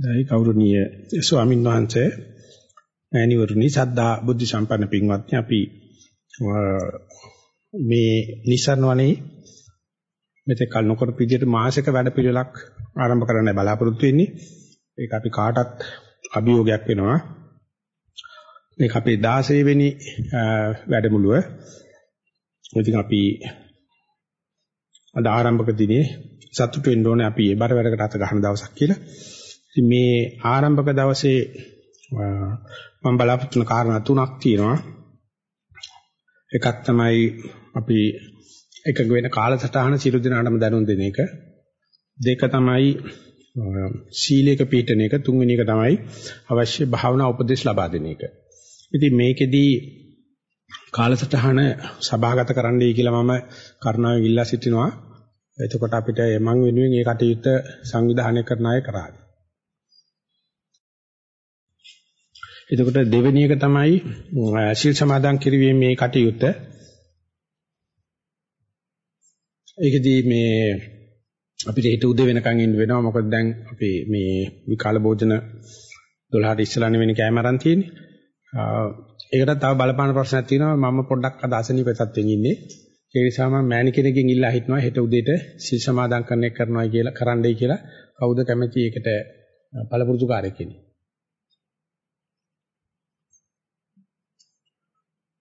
දෛ ගෞරවනීය ස්වාමීන් වහන්සේ මෑණිවරුනි සද්ධා බුද්ධ සම්පන්න පින්වත්නි අපි මේ නිසරණ වනේ මෙතේ කල් නොකර පිළිදෙට මාසික වැඩපිළිවෙලක් ආරම්භ කරන්න බලාපොරොත්තු වෙන්නේ. ඒක අපි කාටත් අභියෝගයක් වෙනවා. මේක අපේ 16 වෙනි වැඩමුළුව. ඉතින් අපි අද ආරම්භක දිනේ සතුටු වෙන්න ඕනේ අපි ඒ බර වැඩකට අත ගන්න දවසක් කියලා. ඉතින් මේ ආරම්භක දවසේ මම බලාපොරොත්තු වෙන කාරණා තුනක් තියෙනවා. එකක් තමයි අපි එකඟ වෙන කාලසටහන සියලු දෙනාටම දැනුම් දෙන එක. දෙක තමයි සීලයක පිළිටන එක. තුන්වෙනි එක තමයි අවශ්‍ය භාවනා උපදෙස් ලබා දෙන එක. ඉතින් මේකෙදී කාලසටහන සභාගත කරන්නයි කියලා මම කරුණාවෙන් ඉල්ලා සිටිනවා. එතකොට අපිට මං වෙනුවෙන් ඒ කටයුත්ත සංවිධානය කරන අය කරාවි. එතකොට දෙවෙනි එක තමයි ශීල් සමාදන් කිරීමේ මේ කටයුත්ත. ඒකදී මේ අපිට හිත උදේ වෙනකන් ඉන්න වෙනවා. මොකද දැන් අපි මේ විකාල භෝජන 12ට ඉස්සලා නෙවෙයි කෑම අරන් තියෙන්නේ. ඒකට තව බලපාන ප්‍රශ්නයක් තියෙනවා. මම පොඩ්ඩක් අද අසනීප තත්ත්වෙන් ඉන්නේ. ඒ නිසා මම මෑණි කෙනෙක්ගෙන් ඉල්ලා හිටනවා හෙට උදේට සිල් සමාදන් කරන එක කරනවා කියලා කරන්නයි කියලා කවුද කැමති ඒකට පළපුරුදු කාර්යයක් කියන්නේ.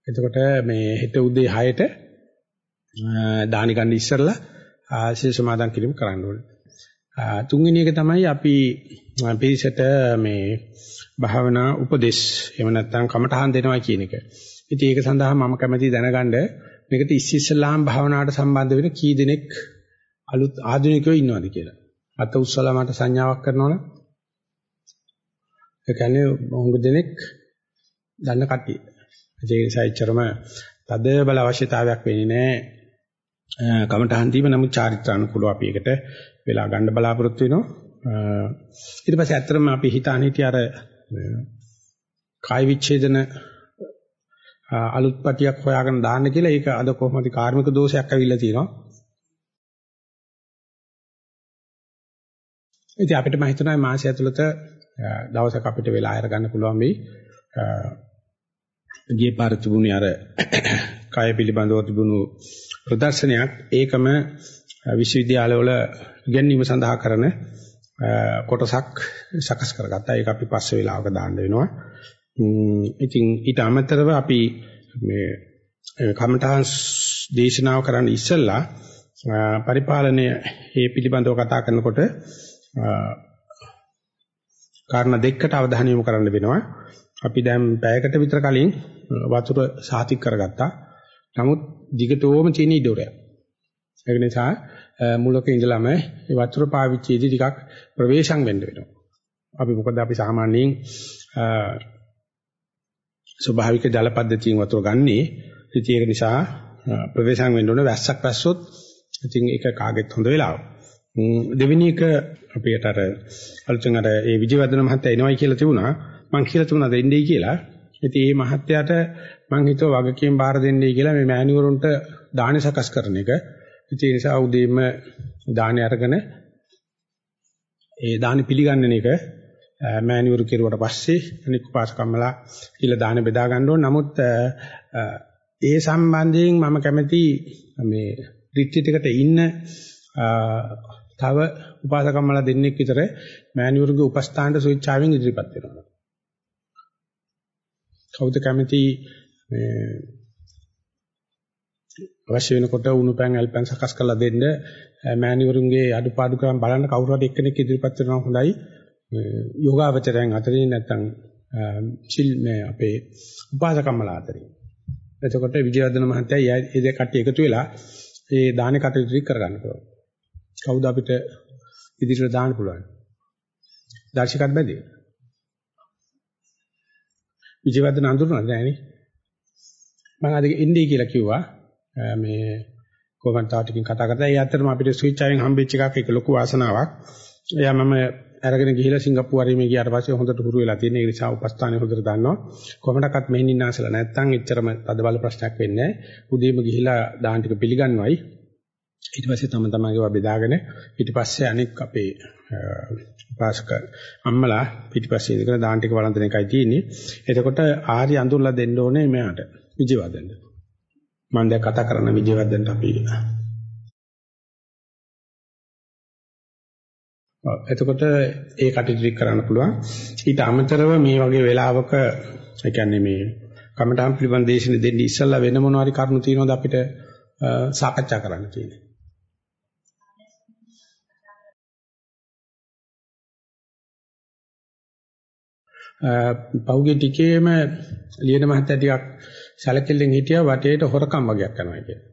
එතකොට මේ හෙට උදේ 6ට දානි ගන්න ඉස්සරලා සිල් සමාදන් කිරීම කරන්න ඕනේ. තුන්වෙනි එක තමයි අපි පිරිසට මේ භාවනා උපදේශ එහෙම නැත්නම් කමඨහන් දෙනවා කියන එක. ඉතින් ඒක සඳහා මම කැමැති දැනගන්න මේකට ඉස්සෙල්ලාම භාවනාවට සම්බන්ධ වෙන කී දෙනෙක් අලුත් ආධුනිකයෝ ඉන්නවද කියලා. අත උස්සලා මට සංඥාවක් කරනවනේ. ඒ කියන්නේ මොහොඟ දෙනෙක් දන්න කට්ටිය. ඒ නිසා එච්චරම තද බල අවශ්‍යතාවයක් වෙන්නේ නැහැ. කමඨහන් දීම නමුත් චාරිත්‍රානුකූලව අපි ඒකට වෙලා ගන්න බලාපොරොත්තු වෙනවා. ඊට පස්සේ ඇත්තටම අපි හිතාන හිටිය අර කාය විච්ඡේදන අලුත් පටියක් හොයාගෙන දාන්න කියලා ඒක අද කොහොමද කාර්මික දෝෂයක් ඇවිල්ලා තියෙනවා. ඉතින් අපිට මම හිතනවා මේ මාසය ඇතුළත දවසක් අපිට වෙලා අය ගන්න පුළුවන් වෙයි. ගියේ පාර තිබුණේ අර කය පිළිබඳව තිබුණු ප්‍රදර්ශනයක් ඒකම විශ්වවිද්‍යාලවල ඉගෙනීම සඳහා කරන කොටසක් සකස් කරගත්තා. ඒක අපි පස්සේ වෙලාවක දාන්න වෙනවා. ඉතින් ඊට අමතරව අපි මේ කමඨාන් දේශනාව කරන්න ඉස්සෙල්ලා පරිපාලනය මේ පිළිබඳව කතා කරනකොට කාරණා දෙකකට අවධානය යොමු කරන්න වෙනවා. අපි දැන් පැයකට විතර කලින් වතුර සාතික් කරගත්තා. නමුත් දිගටම තියෙන ඉඩෝරයක්. ඒක නිසා මුලක ඉඳලම මේ වතුර පාවිච්චියේදී ටිකක් ප්‍රවේශම් වෙන්න වෙනවා. අපි මොකද අපි සාමාන්‍යයෙන් ස්වභාවික ජල පද්ධතියෙන් වතුර ගන්නේ. ඉතින් ඒක නිසා ප්‍රවේශම් වෙන්න ඕන වැස්සක් වැස්සොත් ඉතින් ඒක කාගෙත් හොඳ වෙලාව. දෙවෙනි එක අපිට අර අලුතෙන් අර ඒ විජයවර්ධන මහත්තයා එනවයි කියලා තිබුණා. මං කියලා තිබුණා දෙන්නේ කියලා. ඉතින් මේ මහත්තයාට මං හිතුවා වගකීම් බාර දෙන්නයි කියලා මේ මෑණිවරුන්ට දාන සකස් කරන එක. ඉතින් ඒ නිසා උදේම දානේ අරගෙන ඒ දානේ පිළිගන්න එක මෑණිවරු කෙරුවට පස්සේ අනික් උපාසකම්මලා කියලා දාන බෙදා ගන්න ඕන. නමුත් ඒ සම්බන්ධයෙන් මම කැමති මේ රිට්‍රීට් එකට ඉන්න තව උපාසකම්මලා දෙන්නෙක් විතර මෑණිවරුගේ උපස්ථානට ස්විච්චාවෙන් ඉදිරිපත් වෙනවා. කවුද කැමති මේ අවශ්‍ය වෙනකොට උණු පැන් ඇල්පැන් සකස් කරලා දෙන්න මෑණිවරුන්ගේ අඩුපාඩුකම් බලන්න කවුරු හරි එක්කෙනෙක් ඉදිරිපත් වෙනවා හොඳයි. යෝගාවචරයන් අතරින් නැත්නම් සිල් මේ අපේ උපාසකම්මලා අතරින්. එතකොට විජයවර්ධන මහත්තයා ඒ දෙක කට්ටිය එකතු වෙලා ඒ දානේ කටයුතු කරගන්න පුළුවන්. කවුද අපිට ඉදිරියට දාන්න පුළුවන්? දර්ශකත් බැදී. විජයවර්ධන අඳුරනද නෑනේ. මම අද ඉන්දී කියලා කිව්වා. මේ කොහොමද තාම ටිකකින් කතා කරලා ඒ අතරම අපිට ස්විච් එකෙන් හම්බෙච්ච එකක් ඒක ලොකු වාසනාවක්. එයා මම අරගෙන ගිහිලා සිංගප්පූරුවේ මේ ගියාට පස්සේ හොඳට හුරු වෙලා තියෙන ඒ නිසා උපස්ථානේ හොඳට දන්නවා. කොහොමඩක්වත් මෙහෙන් ඉන්නාසලා නැත්තම් එච්චරම තද බල ප්‍රශ්නයක් වෙන්නේ නැහැ. උදේම ගිහිලා දාන ටික පිළිගන්නවයි. ඊට පස්සේ තම තමන්ගේ බෙදාගෙන ඊට පස්සේ අනික් අපේ උපාසක අම්මලා පිටිපස්සේ ඉඳගෙන දාන ටික වළඳන එකයි තියෙන්නේ. එතකොට ආරි අඳුරලා දෙන්න ඕනේ මෙයාට විජයවදන. මම දැන් කතා කරන විජයවදනට අපි එතකොට ඒ කටයුතු කරන්න පුළුවන්. ඊට අමතරව මේ වගේ වෙලාවක ඒ කියන්නේ මේ කමඨාම් පිළිබඳ දේශන දෙන්න ඉස්සල්ලා වෙන මොනවා හරි කරුණු තියෙනවද අපිට සාකච්ඡා කරන්න තියෙන්නේ. පහුගිය ටිකේම ලියන මහත්තයා ටිකක් සැලකිල්ලෙන් හිටියා වටේට හොරකම් වගේක් කරනවා කියලා.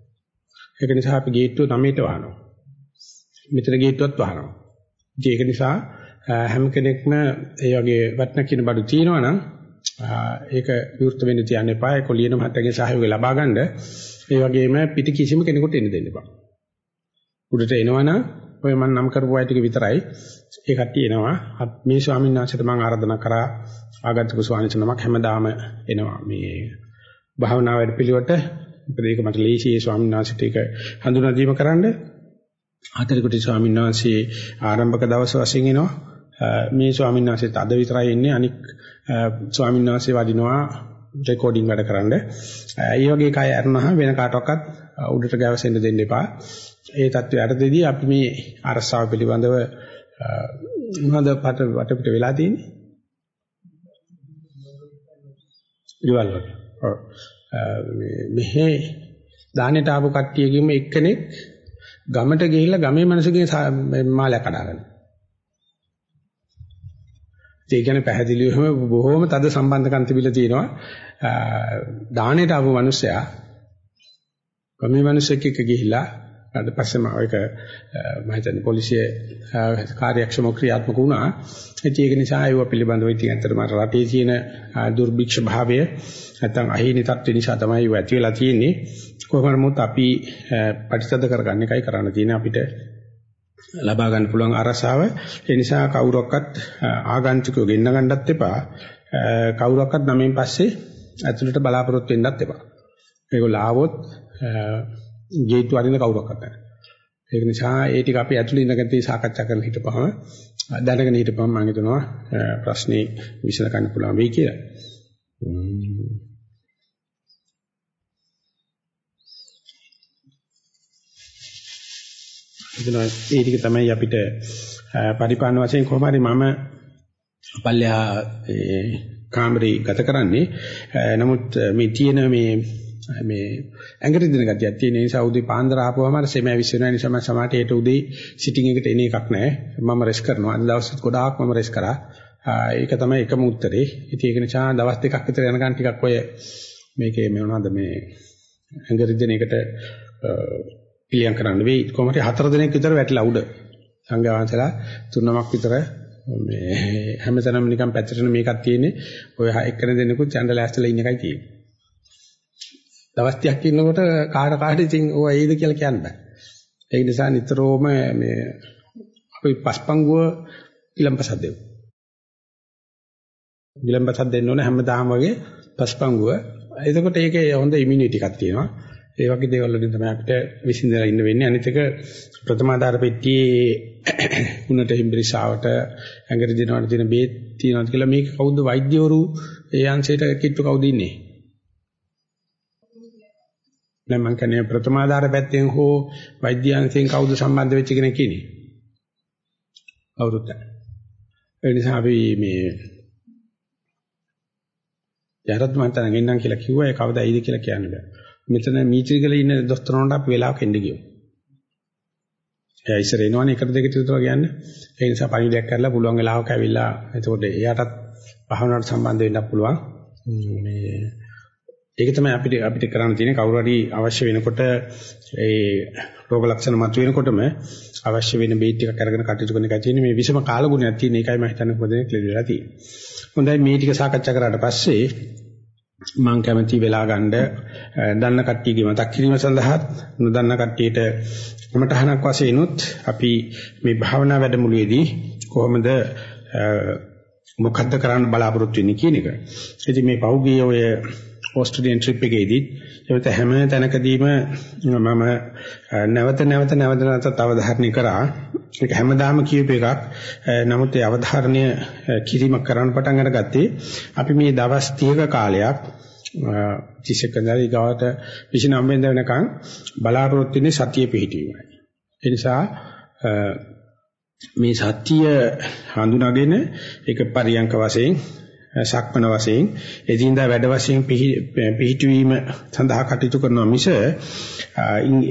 ඒක නිසා අපි ගේට්ටුව 9ට වහනවා. මෙතන ගේට්ටුවත් වහනවා. ඒක නිසා හැම කෙනෙක්ම ඒ වගේ වටන කියන බඩු තියෙනවා නම් ඒක විවෘත වෙන්න තියන්න එපා. ඒක ලියන මහත්තයාගේ සහයෝගය ලබා ගන්න. ඒ වගේම පිටි කිසිම කෙනෙකුට එන්න දෙන්න එපා. උඩට එනවනම් ඔය මම නම් කරපු අය ටික විතරයි. ඒ කට්ටිය එනවා. මේ ස්වාමීන් වහන්සේට මම ආරාධනා කරා ආගන්තුක ස්වාමීන් වහන්සේ නමක් හැමදාම එනවා. මේ භාවනා වැඩ පිළිවෙලට මොකද ඒක මට ලේසි ඒ ස්වාමීන් වහන්සේට ඒක හඳුනා දීම කරන්න. හතරකුටි ස්වාමීන් වහන්සේ ආරම්භක දවස් වශයෙන් එනවා. මේ ස්වාමීන් වහන්සේත් අද විතරයි එන්නේ. අනික් ස්වාමීන් වහන්සේ වදිනවා රෙකෝඩින් වැඩ කරන්න. ඒ වගේ කය අරනහම වෙන කාටවත් උඩට ගැවසෙන්න දෙන්න එපා. ඒ தත්ත්වය යටතේදී අපි මේ අරසාව පිළිබඳව මොනවද පට වටපිට වෙලා තියෙන්නේ? ඉවල් වල. ඔව්. මෙහි දානෙට ආපු කට්ටියගෙම එක්කෙනෙක් ගමට ගිහිල්ලා ගමේ මිනිස්සුගේ මාලයක් කඩාගෙන. ඒ කියන්නේ පැහැදිලිවම බොහොම තද සම්බන්ධකම් තිබිලා තියෙනවා. දානෙට ආපු මිනිස්සයා ගමේ මිනිස්සෙක් එක්ක ගිහිල්ලා ඊට පස්සේ මම ඒක මම හිතන්නේ පොලිසිය කාර්යක්ෂම ක්‍රියාත්මක වුණා. ඉතින් ඒක නිසා ඒව පිළිබඳව ඉතින් ඇත්තටම රටේ තියෙන දුර්භික්ෂ භාවය නැත්නම් අහිමි තත්ත්ව නිසා තමයි ඒව ඇති වෙලා තියෙන්නේ. කොහොම නමුත් අපි ප්‍රතිසද කරගන්න එකයි කරන්න තියෙන්නේ අපිට ලබා ගන්න පුළුවන් අරසාව. ඒ නිසා කවුරක්වත් ආගන්තුකව ගෙන්න ගන්නත් එපා. කවුරක්වත් නමෙන් පස්සේ ඇතුළට බලාපොරොත්තු වෙන්නත් එපා. ඒගොල්ලෝ ආවොත් ගේට්ටු අරින්න කවුරක්වත් නැහැ. ඒක නිසා ඒ ටික අපි ඇතුළේ ඉඳගෙන තී සාකච්ඡා කරලා හිටපහම දැනගෙන හිටපහම මම හිතනවා ප්‍රශ්නේ විසඳ ගන්න පුළුවන් වෙයි කියලා. එතන ඒ ටික තමයි අපිට පරිපාලන වශයෙන් කොහොම හරි මම පල්ලෙහා ඒ කාමරේ ගත කරන්නේ. නමුත් මේ තියෙන මේ මේ ඇඟට දෙන ගතියක් තියෙන නිසා උදේ පාන්දර ආපුවම අර සෙම ඇවිස් වෙන නිසා මම සමහරට ඒට උදේ සිටින් එකට එන එකක් නැහැ. මම රෙස් කරනවා. අද දවසෙත් ගොඩාක් මම රෙස් කරා. ඒක තමයි එකම උත්තරේ. ඉතින් ඒක නිසා දවස් දෙකක් විතර යනකන් ටිකක් ඔය මේකේ මේ මොනවද මේ ඇඟට දෙන එකට පිළියම් කරන්න වෙයි. කොහොමද හතර දිනක් විතර වැටිලා උඩ. සංඝයාංශලා තුනමක් විතර මේ හැමතැනම නිකන් පැත්තටම මේකක් තියෙන්නේ. ඔය එක්කෙනෙක් දෙන්නෙකුත් චැන්ඩල් ඇස්තලා ඉන්න එකයි තියෙන්නේ. දවස් 30ක් ඉන්නකොට කාට කාට ඉතින් ඕවා එයිද කියලා කියන්න බෑ. ඒ නිසා නිතරම මේ අපි පස්පංගුව ඊළම්පසක් දෙමු. ඊළම්පසක් දෙන්න ඕනේ හැමදාම වගේ පස්පංගුව. එතකොට ඒකේ හොඳ ඉමුනිටි එකක් තියෙනවා. ඒ වගේ දේවල් වලින් තමයි අපිට විසින්දලා ඉන්න වෙන්නේ. අනිත් එක ප්‍රථමාධාර පෙට්ටියේ උනට හිම්බරිසාවට ඇඟට දෙනවට තියෙන බේත් තියෙනවද කියලා මේක කවුද වෛද්‍යවරු ඒ අංශයට කිට්ටු කවුද ඉන්නේ? දැන් මම කියන්නේ ප්‍රථමාධාර පැත්තෙන් හෝ වෛද්‍යාංශයෙන් කවුද සම්බන්ධ වෙච්ච කෙනෙක්? කවුරුත් නැහැ. ඒ නිසා අපි මේ යහරත් මන්තන ගෙන්නම් කියලා කිව්වා ඒ කවදා ඇයිද කියලා කියන්න බෑ. මෙතන මීචිගල ඉන්න දොස්තරනට අපි වෙලාවක එන්න ගියෝ. එයා ඉස්සර එනවනේ එකට දෙකට විතර කියන්නේ. ඒ නිසා පණිවිඩයක් කරලා පුළුවන් වෙලාවක ඇවිල්ලා එතකොට එයාටත් භාවනාවට සම්බන්ධ වෙන්න පුළුවන්. මේ ඒක තමයි අපිට අපිට කරන්න තියෙන්නේ කවුරු හරි අවශ්‍ය වෙනකොට ඒ රෝග ලක්ෂණ මතුවෙනකොටම අවශ්‍ය වෙන බේත් ටිකක් අරගෙන කටයුතු කරන එකයි තියෙන්නේ මේ විෂම කාලගුණයක් තියෙන එකයි මම හිතන්නේ පොදේ ක්ලියරලා තියෙන්නේ. හොඳයි මේ ටික සාකච්ඡා කරාට පස්සේ මම කැමති වෙලා ගන්න දන්න කට්ටියගේ මතක් කිරීම සඳහා නොදන්න කට්ටියට මටහනක් වශයෙන් උත් අපි මේ භාවනා වැඩමුළුවේදී කොහොමද මොකද්ද කරන්න බලාපොරොත්තු වෙන්නේ කියන එක. ඉතින් මේ පහුගිය ඔය ඕස්ට්‍රේලියන් ට්‍රිප් එකේදී ඒත් හැම තැනකදීම මම නැවත නැවත නැවත නැවතත් අවධාරණය කරා. ඒක හැමදාම කියූප එකක්. නමුත් ඒ අවධාරණය කිරීම කරන්න පටන් අරගත්තේ අපි මේ දවස් 30ක කාලයක් 31 ඉඳලා ඊගාවට 29 වෙනිදා වෙනකන් බලාපොරොත්තු වෙන්නේ සතිය පිහිටීමයි. ඒ නිසා මේ සත්‍ය හඳුනාගෙන ඒක පරියංක වශයෙන් සක්මන වශයෙන් එදිනදා වැඩ වශයෙන් පිහිටවීම සඳහා කටයුතු කරනවා මිස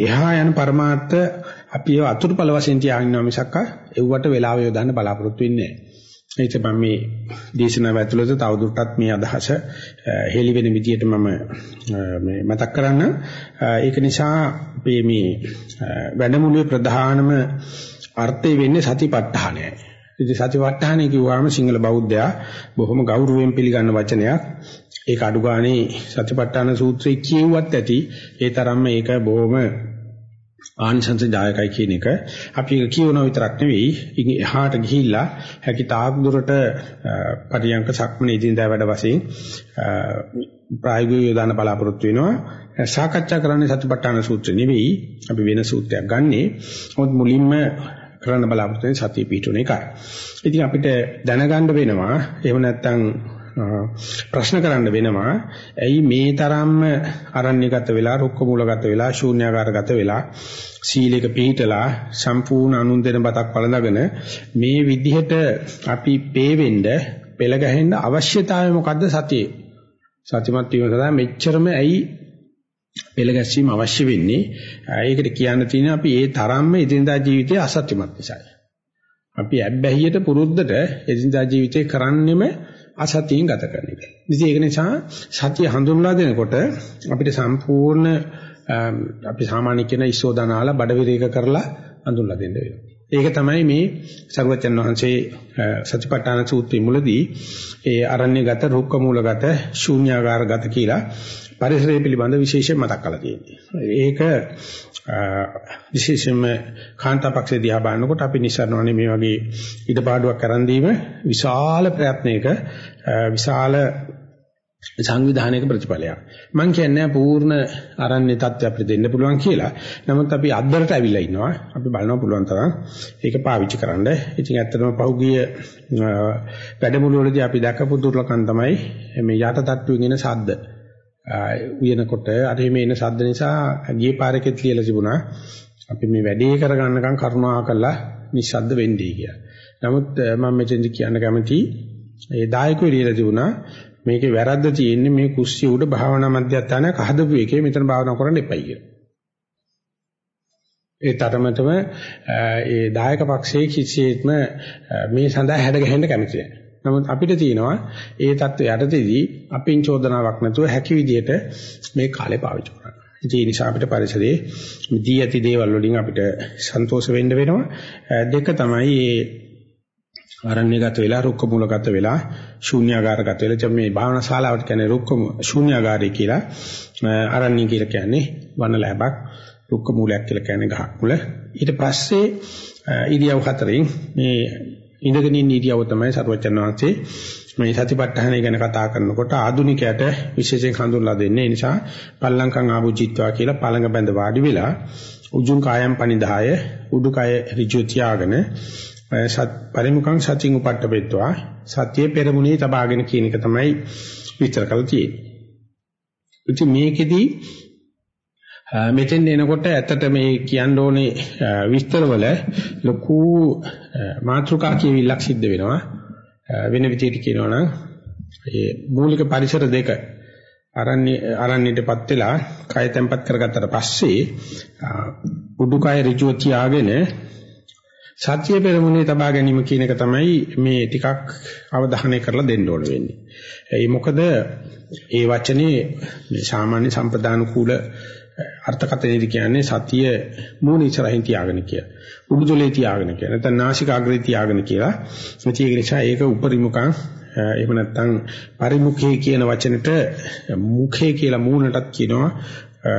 එහා යන પરමාර්ථ අපි ඒව අතුරුඵල වශයෙන් තියාගෙන ඉන්නවා මිසක් එව්වට වෙලාව යොදන්න බලාපොරොත්තු වෙන්නේ නැහැ. ඒක මම මේ දේශනාව ඇතුළත තවදුරටත් මේ අදහස හෙළි වෙන විදිහට මම මේ මතක් කරන්න. ඒක නිසා මේ මේ වැඩමුළුවේ ප්‍රධානම අර්ථය වෙන්නේ සතිපට්ඨානයයි. ඉතින් සතිපට්ඨානය කිව්වම සිංහල බෞද්ධයා බොහොම ගෞරවයෙන් පිළිගන්න වචනයක්. ඒක අඩු ගානේ සතිපට්ඨාන සූත්‍රයේ කියුවත් ඇති. ඒ තරම්ම ඒක බොහොම ආනිසංස දායකයි කියන එක අපි ඒක කියවන විතරක් නෙවෙයි ඉතින් එහාට ගිහිල්ලා හැකි තාක් දුරට පරියංක සක්මන ඉදින්දා වැඩ වශයෙන් ප්‍රායෝගිකව යොදාන බලාපොරොත්තු වෙනවා සාකච්ඡා කරන්නේ සතිපට්ඨාන සූත්‍රය නෙවෙයි අපි වෙන සූත්‍රයක් ගන්නෙ මොකද මුලින්ම කරන්න බලාපොරොත්තු වෙන සතිය පිටුන එකයි. ඉතින් අපිට දැනගන්න වෙනවා එහෙම නැත්නම් ප්‍රශ්න කරන්න වෙනවා ඇයි මේ තරම්ම අරණ්‍යගත වෙලා රුක්ක මූලගත වෙලා ශූන්‍යාකාරගත වෙලා සීලයක පිළිතලා සම්පූර්ණ අනුන් දෙන බතක් පළඳගෙන මේ විදිහට අපි පේවෙන්න පෙළ ගැහෙන්න අවශ්‍යතාවය මොකද්ද සතියේ සතිමත් වීම සඳහා මෙච්චරම ඇයි පෙළ ගැස්වීම අවශ්‍ය වෙන්නේ ඒකට කියන්න තියෙන අපි ඒ තරම්ම එදිනදා ජීවිතයේ අසත්‍යමත් නිසායි අපි ඇබ්බැහියට පුරුද්දට එදිනදා ජීවිතේ කරන්නෙම අසතියෙන් ගත කරන එක. ඉතින් ඒක නිසා සතිය හඳුන්වලා දෙනකොට අපිට සම්පූර්ණ අපි සාමාන්‍ය කියන ඉසෝදානාලා බඩ විරේක කරලා හඳුන්වලා දෙන්න වෙනවා. ඒක තමයි මේ සර්වචන් වහන්සේ සතිපට්ඨාන සූත්‍රයේ මුලදී ඒ අරණ්‍යගත රුක්ක මූලගත ශූන්‍යාකාරගත කියලා පරිසරය පිළිබඳ විශේෂයෙන් මතක් කරලා තියෙනවා. ඒක විශේෂයෙන්ම කාන්තාපක්ෂේ දිහා බලනකොට අපි නිසරණවනේ මේ වගේ ඉඩපාඩුවක් කරන් දීම විශාල ප්‍රයත්නයක විශාල සංවිධානයක ප්‍රතිඵලයක්. මම කියන්නේ පූර්ණ ආරණ්‍ය තත්ත්වය අපිට දෙන්න පුළුවන් කියලා. නමුත් අපි අද්දරට ඇවිල්ලා ඉන්නවා. අපි බලනවා පුළුවන් තරම් ඒක පාවිච්චි කරන්න. ඉතින් ඇත්තටම පහුගිය වැඩමුළු වලදී අපි දැකපු දුර්ලකම් තමයි මේ යට තට්ටුවෙන් එන ශබ්ද. උයනකොට අර මේ එන ශබ්ද නිසා ගියේ පාරකෙත් ලියලා තිබුණා. අපි මේ වැඩේ කරගන්නකම් කරුණා කළා නිශ්ශබ්ද වෙන්නේ කියලා. නමුත් මම මෙතෙන්දි කියන්න කැමතියි ඒ දායකයෝ ලියලා තිබුණා මේකේ වැරද්ද තියෙන්නේ මේ කුස්සිය උඩ භාවනා මධ්‍යස්ථානයක් හදපු එකේ මෙතන භාවනා කරන්න එපයි කියලා. ඒ තරමටම ඒ දායක පක්ෂයේ කිසියෙත්ම මේ සඳහා හැඩ ගැහෙන්න කැමති නැහැ. නමුත් අපිට තියෙනවා ඒ தত্ত্বය යටතේදී අපින් චෝදනාවක් නැතුව හැකි විදියට මේ කාලේ පාවිච්චි කරන්න. ඒ නිසා අපිට පරිසරයේ දී ඇති දේවල් වලින් අපිට සන්තෝෂ වෙන්න වෙනවා. දෙක තමයි මේ අරණ්‍යගත වෙලා රුක්ක මූලගත වෙලා ශූන්‍යාගාරගත වෙලා දැන් මේ භාවනා ශාලාවට කියන්නේ රුක්ක ශූන්‍යාගාරය කියලා අරණ්‍ය කියලා කියන්නේ වන ලැබක් රුක්ක මූලයක් කියලා කියන්නේ ගහක් මුල. ඊට පස්සේ ඉරියව් හතරෙන් මේ ඉඳගෙන ඉන්න ඉරියව් තමයි සරුවචන වහන්සේ මේ සතිපට්ඨානය ගැන කතා කරනකොට ආදුනිකයට විශේෂයෙන් හඳුන්ලා දෙන්නේ. ඒ නිසා පල්ලංකම් ආභුජිත්වා කියලා පළඟ බැඳ වාඩි වෙලා උජුං කායම් පනිදාය උඩුකය ඍජු තියාගෙන සත් පරිමුඛං සතින් උපට්ඨපෙත්වා සතියේ පෙරමුණේ තබාගෙන කියන එක තමයි විස්තර කරලා තියෙන්නේ. ඉතින් මේකෙදී මෙතෙන් එනකොට ඇත්තට මේ කියන්න ඕනේ විස්තරවල ලොකු මාත්‍රිකා කියවිල්ලක් සිද්ධ වෙනවා. වෙන විදිහට කියනවා නම් ඒ මූලික පරිසර දෙක අරණ්‍ය අරණ්‍යයටපත් වෙලා කය තැම්පත් කරගත්තට පස්සේ උඩුකය ඍජුව තියාගෙන සත්‍ය පෙරමුණේ තබා ගැනීම කියන එක තමයි මේ ටිකක් අවධානය කරලා දෙන්න ඕන වෙන්නේ. ඒ මොකද ඒ වචනේ මේ සාමාන්‍ය සම්ප්‍රදාන කූල අර්ථකථනයේදී කියන්නේ සතිය මූණ ඉස්සරහින් තියාගෙන කියලා. උඩුතලේ තියාගෙන කියලා. නැත්නම් නාසිකාග්‍රේ තියාගෙන කියලා. ඒක නිසා ඒක උපරිමුඛං එහෙම නැත්නම් පරිමුඛේ කියන වචනෙට මුඛේ කියලා මූණටත් කියනවා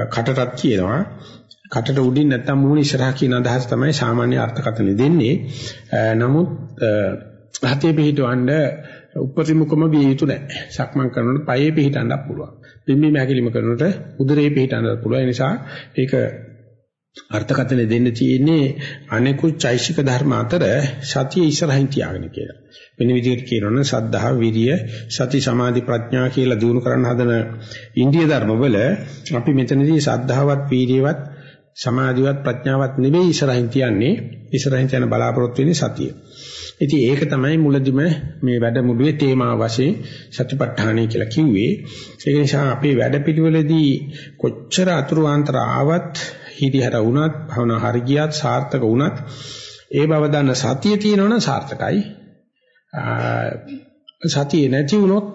කටටත් කියනවා. කටට උඩින් නැත්නම් මූණ ඉස්සරහා කියන අදහස තමයි සාමාන්‍ය අර්ථකථන දෙන්නේ. නමුත් හතේ පිහිටවන්න උපරිමුකම විය යුතු නැහැ. සක්මන් කරනකොට පයේ පිහිටන්නත් පුළුවන්. බිම්බි මහැකිලිම කරනකොට උදරේ පිහිටන්නත් පුළුවන්. ඒ නිසා ඒක අර්ථකථන දෙන්න තියෙන්නේ අනෙකුත් චෛසික ධර්ම අතර සතිය ඉස්සරහින් තියාගෙන කියලා. වෙන විදිහට කියනවනම් සද්ධා, විරිය, සති, සමාධි, ප්‍රඥා කියලා දිනු කරන්න හදන ඉන්දිය ධර්මවල අපි මෙතනදී සද්ධාවත්, වීරියවත්, සමාධිවත්, ප්‍රඥාවත් නෙවෙයි ඉස්සරහින් තියන්නේ. ඉස්සරහින් තියන බලාපොරොත්තු වෙන්නේ සතිය. ඉතින් ඒක තමයි මුලදිම මේ වැඩමුළුවේ තේමා වශයෙන් සතිපට්ඨානයි කියලා කිව්වේ. ඒක නිසා අපේ වැඩපිළිවෙලදී කොච්චර අතුරු ආන්තර ආවත් හිරිහැර වුණත් භවනා හරි ගියත් සාර්ථක වුණත් ඒ බව දන්න සතිය තියෙනවනම් සාර්ථකයි. සතිය නැති වුණොත්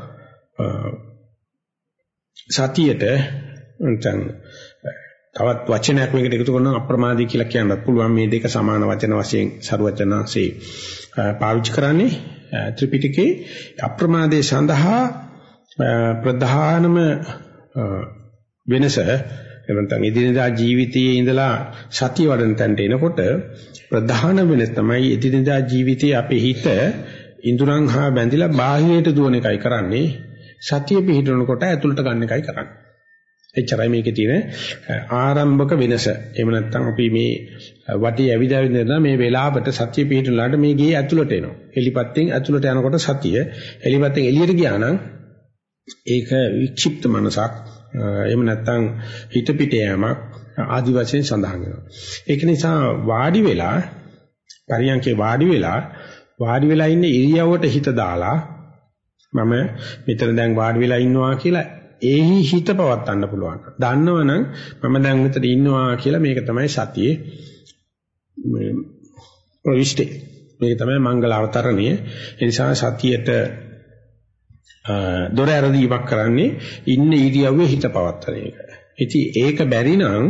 සතියට නැත්නම් තවත් වචනයක් මේකට එකතු කරනවා අප්‍රමාදී කියලා කියන්නත් පුළුවන්. මේ දෙක සමාන වචන වශයෙන් සරුවචනාංශේ පාවිච්චි කරන්නේ ත්‍රිපිටකේ අප්‍රමාදයේ සඳහා ප්‍රධානම වෙනස එවන්තන් එදිනදා ජීවිතයේ ඉඳලා සතිය වඩන තැනට එනකොට ප්‍රධාන වෙනස තමයි එදිනදා ජීවිතයේ අපේ හිත ඉඳුරන් හා බැඳිලා බාහිරයට දුවන එකයි කරන්නේ. සතිය පිහිටවනකොට ඇතුළට ගන්න එකයි කරන්නේ. එච්චරයි මේකේ තියෙන ආරම්භක වෙනස. එහෙම නැත්නම් අපි මේ වටි ඇවිදවිඳලා මේ වෙලාවට සතිය පිහිටුලාට මේ ගේ ඇතුළට එනවා. එලිපත්තෙන් ඇතුළට යනකොට සතිය, එලිපත්තෙන් එළියට ගියා නම් ඒක වික්ෂිප්ත මනසක්. එහෙම නැත්නම් හිත පිට යෑමක් ආදි වශයෙන් සඳහන් වෙනවා. ඒක නිසා වාඩි වෙලා පරියන්කේ වාඩි වෙලා වාඩි වෙලා ඉන්න ඉරියව්වට හිත දාලා මම මෙතන දැන් වාඩි වෙලා ඉන්නවා කියලා ඒහි හිත පවත්වන්න පුළුවන්. දන්නවනම් මම දැන් මෙතන ඉන්නවා කියලා මේක තමයි සතියේ මේ ප්‍රවිෂ්ටි. මේක තමයි මංගල අවතරණය. ඒ නිසා සතියට දොර ඇරදීමක් කරන්නේ ඉන්න ඉරියව්වේ හිත පවත්වන එක. ඉතින් ඒක බැරි නම්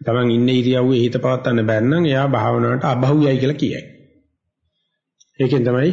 තමන් ඉන්න ඉරියව්වේ හිත පවත්වන්න බැරි නම් එයා භාවනාවට අබහුවයි කියලා කියයි. ඒකෙන් තමයි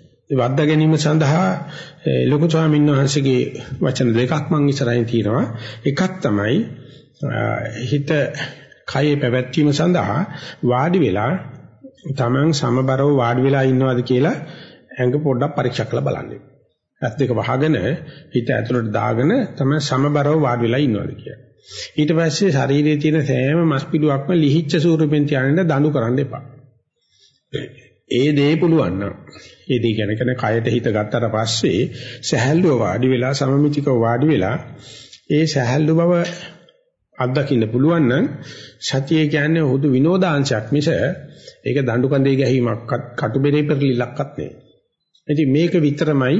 වද්දා ගැනීම සඳහා ලොකු ස්වාමීන් වහන්සේගේ වචන දෙකක් මම ඉස්සරහින් තියෙනවා. එකක් තමයි හිත කයේ පැවැත්වීම සඳහා වාඩි වෙලා Taman සමබරව වාඩි වෙලා ඉන්නවද කියලා ඇඟ පොඩ්ඩක් පරීක්ෂා කරලා බලන්න. ඇස් දෙක වහගෙන හිත ඇතුළට දාගෙන තමයි සමබරව වාඩි වෙලා ඉන්නවද කියලා. ඊට පස්සේ ශරීරයේ තියෙන සෑම මස් පිඩුවක්ම ලිහිච්ඡ ස්වරූපෙන් තියාගෙන දණු කරන්න එපා. ඒ දේ පුළුවන් නම් ඒ දේ ගැන කෙන කයට හිත ගත්තට පස්සේ සහැල්ලුව වාඩි වෙලා සමමිතිකව වාඩි වෙලා ඒ සහැල්ලු බව අත්දකින්න පුළුවන් නම් සතිය කියන්නේ හුදු විනෝදාංශයක් මිස ඒක දඬු කඳේ ගැහිමක්වත් කටුබෙරේ පෙරලිලක්වත් නෙවෙයි. ඉතින් මේක විතරමයි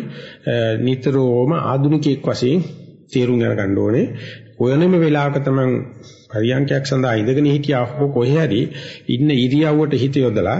නිතරම ආධුනිකයෙක් වශයෙන් තේරුම් ගන්න ඕනේ. කොයනෙම වෙලාවක තමන් පරියන්කයක් සඳහා ඉඳගෙන හිටියා හෝ කොහේ හරි ඉන්න ඉරියව්වට හිත යොදලා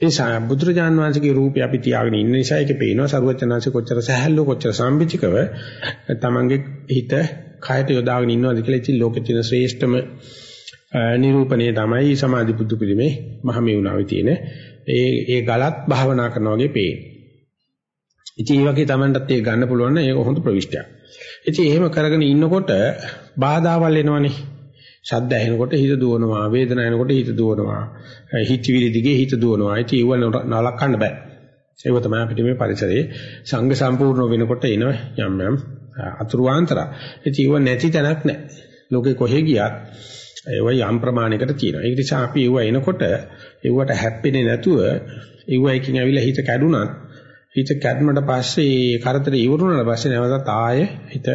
ඒ බුදුරජාන් වහන්සේගේ රූපය අපි තියාගෙන ඉන්න නිසා ඒකේ පේනවා සරුවචනාංශ කොච්චර සහැල්ලු කොච්චර සම්පිතිකව තමන්ගේ හිත කයට යොදාගෙන ඉන්නවද කියලා ඉතින් ලෝකෙ තියෙන ශ්‍රේෂ්ඨම නිරූපණය තමයි සමාධි බුදු පිළිමේ මහමෙවුනාවේ තියෙන ඒ ඒ ගලත් භාවනා කරනවා වගේ පේන. ඉතින් මේ වගේ තමන්ටත් ඒක ගන්න පුළුවන් නම් ඒක හොඳ ප්‍රවිෂ්ටයක්. ඉතින් එහෙම කරගෙන ඉන්නකොට බාධාවල් එනවනේ. ශබ්ද ඇහෙනකොට හිත දුවනවා, වේදනාව එනකොට හිත දුවනවා, හිතවිලි දිගේ හිත දුවනවා. ඉතින් ඒව නලකන්න බෑ. ඒක තමයි අපිට මේ පරිසරයේ සංඝ සම්පූර්ණ වෙනකොට එන යම් යම් අතුරු ආන්තර. ඉතින් ඒව නැති තැනක් නැහැ. ලෝකේ කොහෙ ගියත් ඒව යම් ප්‍රමාණයකට තියෙනවා. ඒ නිසා අපි ඒව එනකොට ඒවට හැප්පෙන්නේ නැතුව ඒව එකකින් ඇවිල්ලා හිත කැඩුනත් හිත කැඩුනට පස්සේ ඒ කරදර ඉවරුනට පස්සේ නැවතත් ආයේ හිත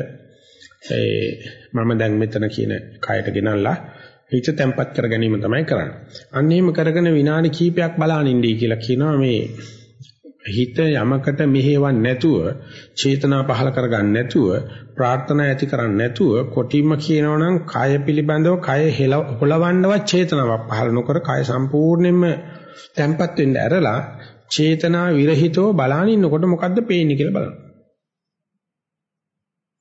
ඒ මම දැන් මෙතන කියන කයට ගෙනල්ලා හිත තැම්පත් කර ගැනීම තමයි කරන්නේ. අන්න එහෙම කරගෙන විනාඩි කිහිපයක් බලාගෙන ඉඳී කියලා කියනවා මේ හිත යමකට මෙහෙවන්නේ නැතුව චේතනා පහල කරගන්න නැතුව ප්‍රාර්ථනා ඇති කරන්නේ නැතුව කොටිම කියනවනම් කය පිළිබඳව කය හොලවන්නවත් චේතනාවක් පහල නොකර කය සම්පූර්ණයෙන්ම තැම්පත් වෙන්න ඇරලා චේතනා විරහිතව බලාගෙන ඉන්නකොට මොකද්ද පේන්නේ කියලා බලන්න.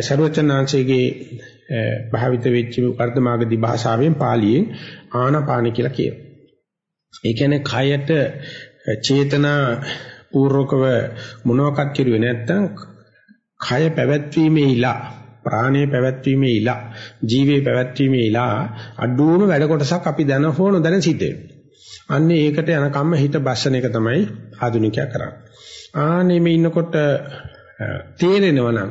සර්වචනාංශයේ භාවිත වෙච්ච වර්ධමාගදී භාෂාවෙන් පාලියෙන් ආනාපාන කියලා කියනවා. ඒ කියන්නේ කයට චේතනා පූර්වකව මොනවාක්වත් කිරුවේ නැත්නම් කය පැවැත්වීමේ ඉලා ප්‍රාණය පැවැත්වීමේ ඉලා ජීවේ පැවැත්වීමේ ඉලා අඩුවම වැඩ කොටසක් අපි දැන හෝන දැන සිද්ධ අන්නේ ඒකට යනකම්ම හිත බස්සන එක තමයි ආධුනිකයා කරන්නේ. ආනේ මේ ඉන්නකොට තේරෙනවා නම්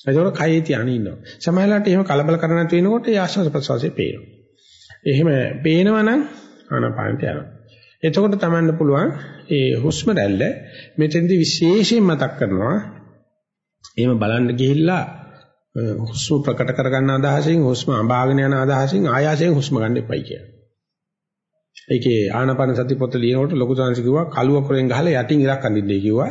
ඒකෝර කයේ තියාගෙන ඉන්නවා. සමහරවිට එහෙම කලබල කරන නැති වෙනකොට ඒ ආශ්වාස ප්‍රශ්වාසය පේනවා. එහෙම පේනවනම් ආනාපානට යනවා. එතකොට තමන්න පුළුවන් ඒ හුස්ම රැල්ල මෙතෙන්දි විශේෂයෙන් මතක් කරනවා. එහෙම බලන්න ගිහිල්ලා හුස්ම ප්‍රකට කරගන්න අදහසින් හුස්ම අඹාගෙන යන අදහසින් ආයාසයෙන් හුස්ම ගන්න එපයි කියලා. ඒකේ ආනාපාන සති පොත ලියනකොට ලොකු සංසි කිව්වා කළුව කරෙන් ගහලා යටින් ඉරක් අඳින්නයි කිව්වා.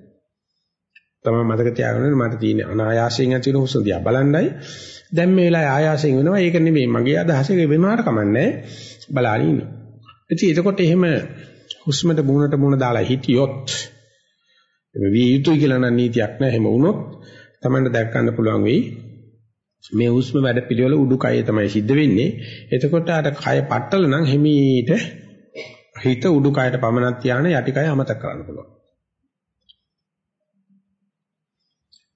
තමයි මතක තියාගන්න මට තියෙන අනායාසයෙන් ඇති වෙන හුස්ම දිහා බලන්නයි. දැන් මේ වෙලාවේ ආයාසයෙන් වෙනවා. ඒක නෙමෙයි මගේ අදහස. ඒක වෙනාට කමන්නේ. බලාගෙන ඉන්න. ඉතින් එතකොට එහෙම හුස්මට මුණට මුණ දාලා හිටියොත් මේ යුතුය කියලා නම් නීතියක් නැහැ. එහෙම වුණොත් Tamanට දැක් ගන්න පුළුවන් වෙයි. මේ හුස්ම වැඩ පිළිවෙල උඩුකයේ තමයි සිද්ධ වෙන්නේ. එතකොට අර කය පట్టල නම් හිමීට හිත උඩුකයට පමනක් තියාන යටිකය අමතක කරන්න පුළුවන්.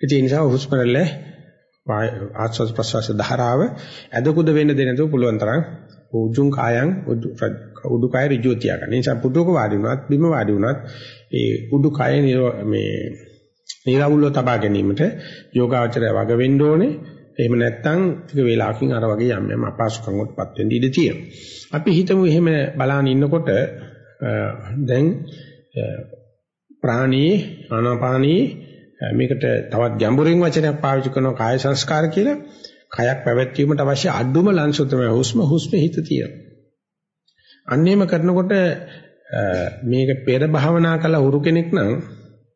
ඒ නිසා හුස්ම රැල්ල ආස්වාද ප්‍රසවාස ධාරාව ඇදකුද වෙන්න දෙ නැතුව පුළුවන් තරම් උජුං කායං උඩුකය ඍජුව තියා ගන්න. ඒ නිසා පුටුවක වාඩි වුණත් බිම වාඩි වුණත් ඒ උඩුකය මේ නිරවුල්ව තබා ගැනීමට යෝගාචරය වග වෙන්න ඕනේ. එහෙම නැත්නම් ටික වේලාවකින් අර වගේ යම් යම් අපහසුකම් වලටපත් වෙන්න ඉඩ තියෙනවා. අපි හිතමු එහෙම බලන ඉන්නකොට දැන් ප්‍රාණී ආනාපානී මේකට තවත් ගැඹුරින් වචනයක් පාවිච්චි කරනවා කාය සංස්කාර කියලා. කයක් පැවැත්වීමට අවශ්‍ය අඩුම ලංසු තමයි හුස්ම හුස්මේ හිත තියෙන. අන්නේම කරනකොට මේක පෙර භාවනා කළ උරු කෙනෙක් නම්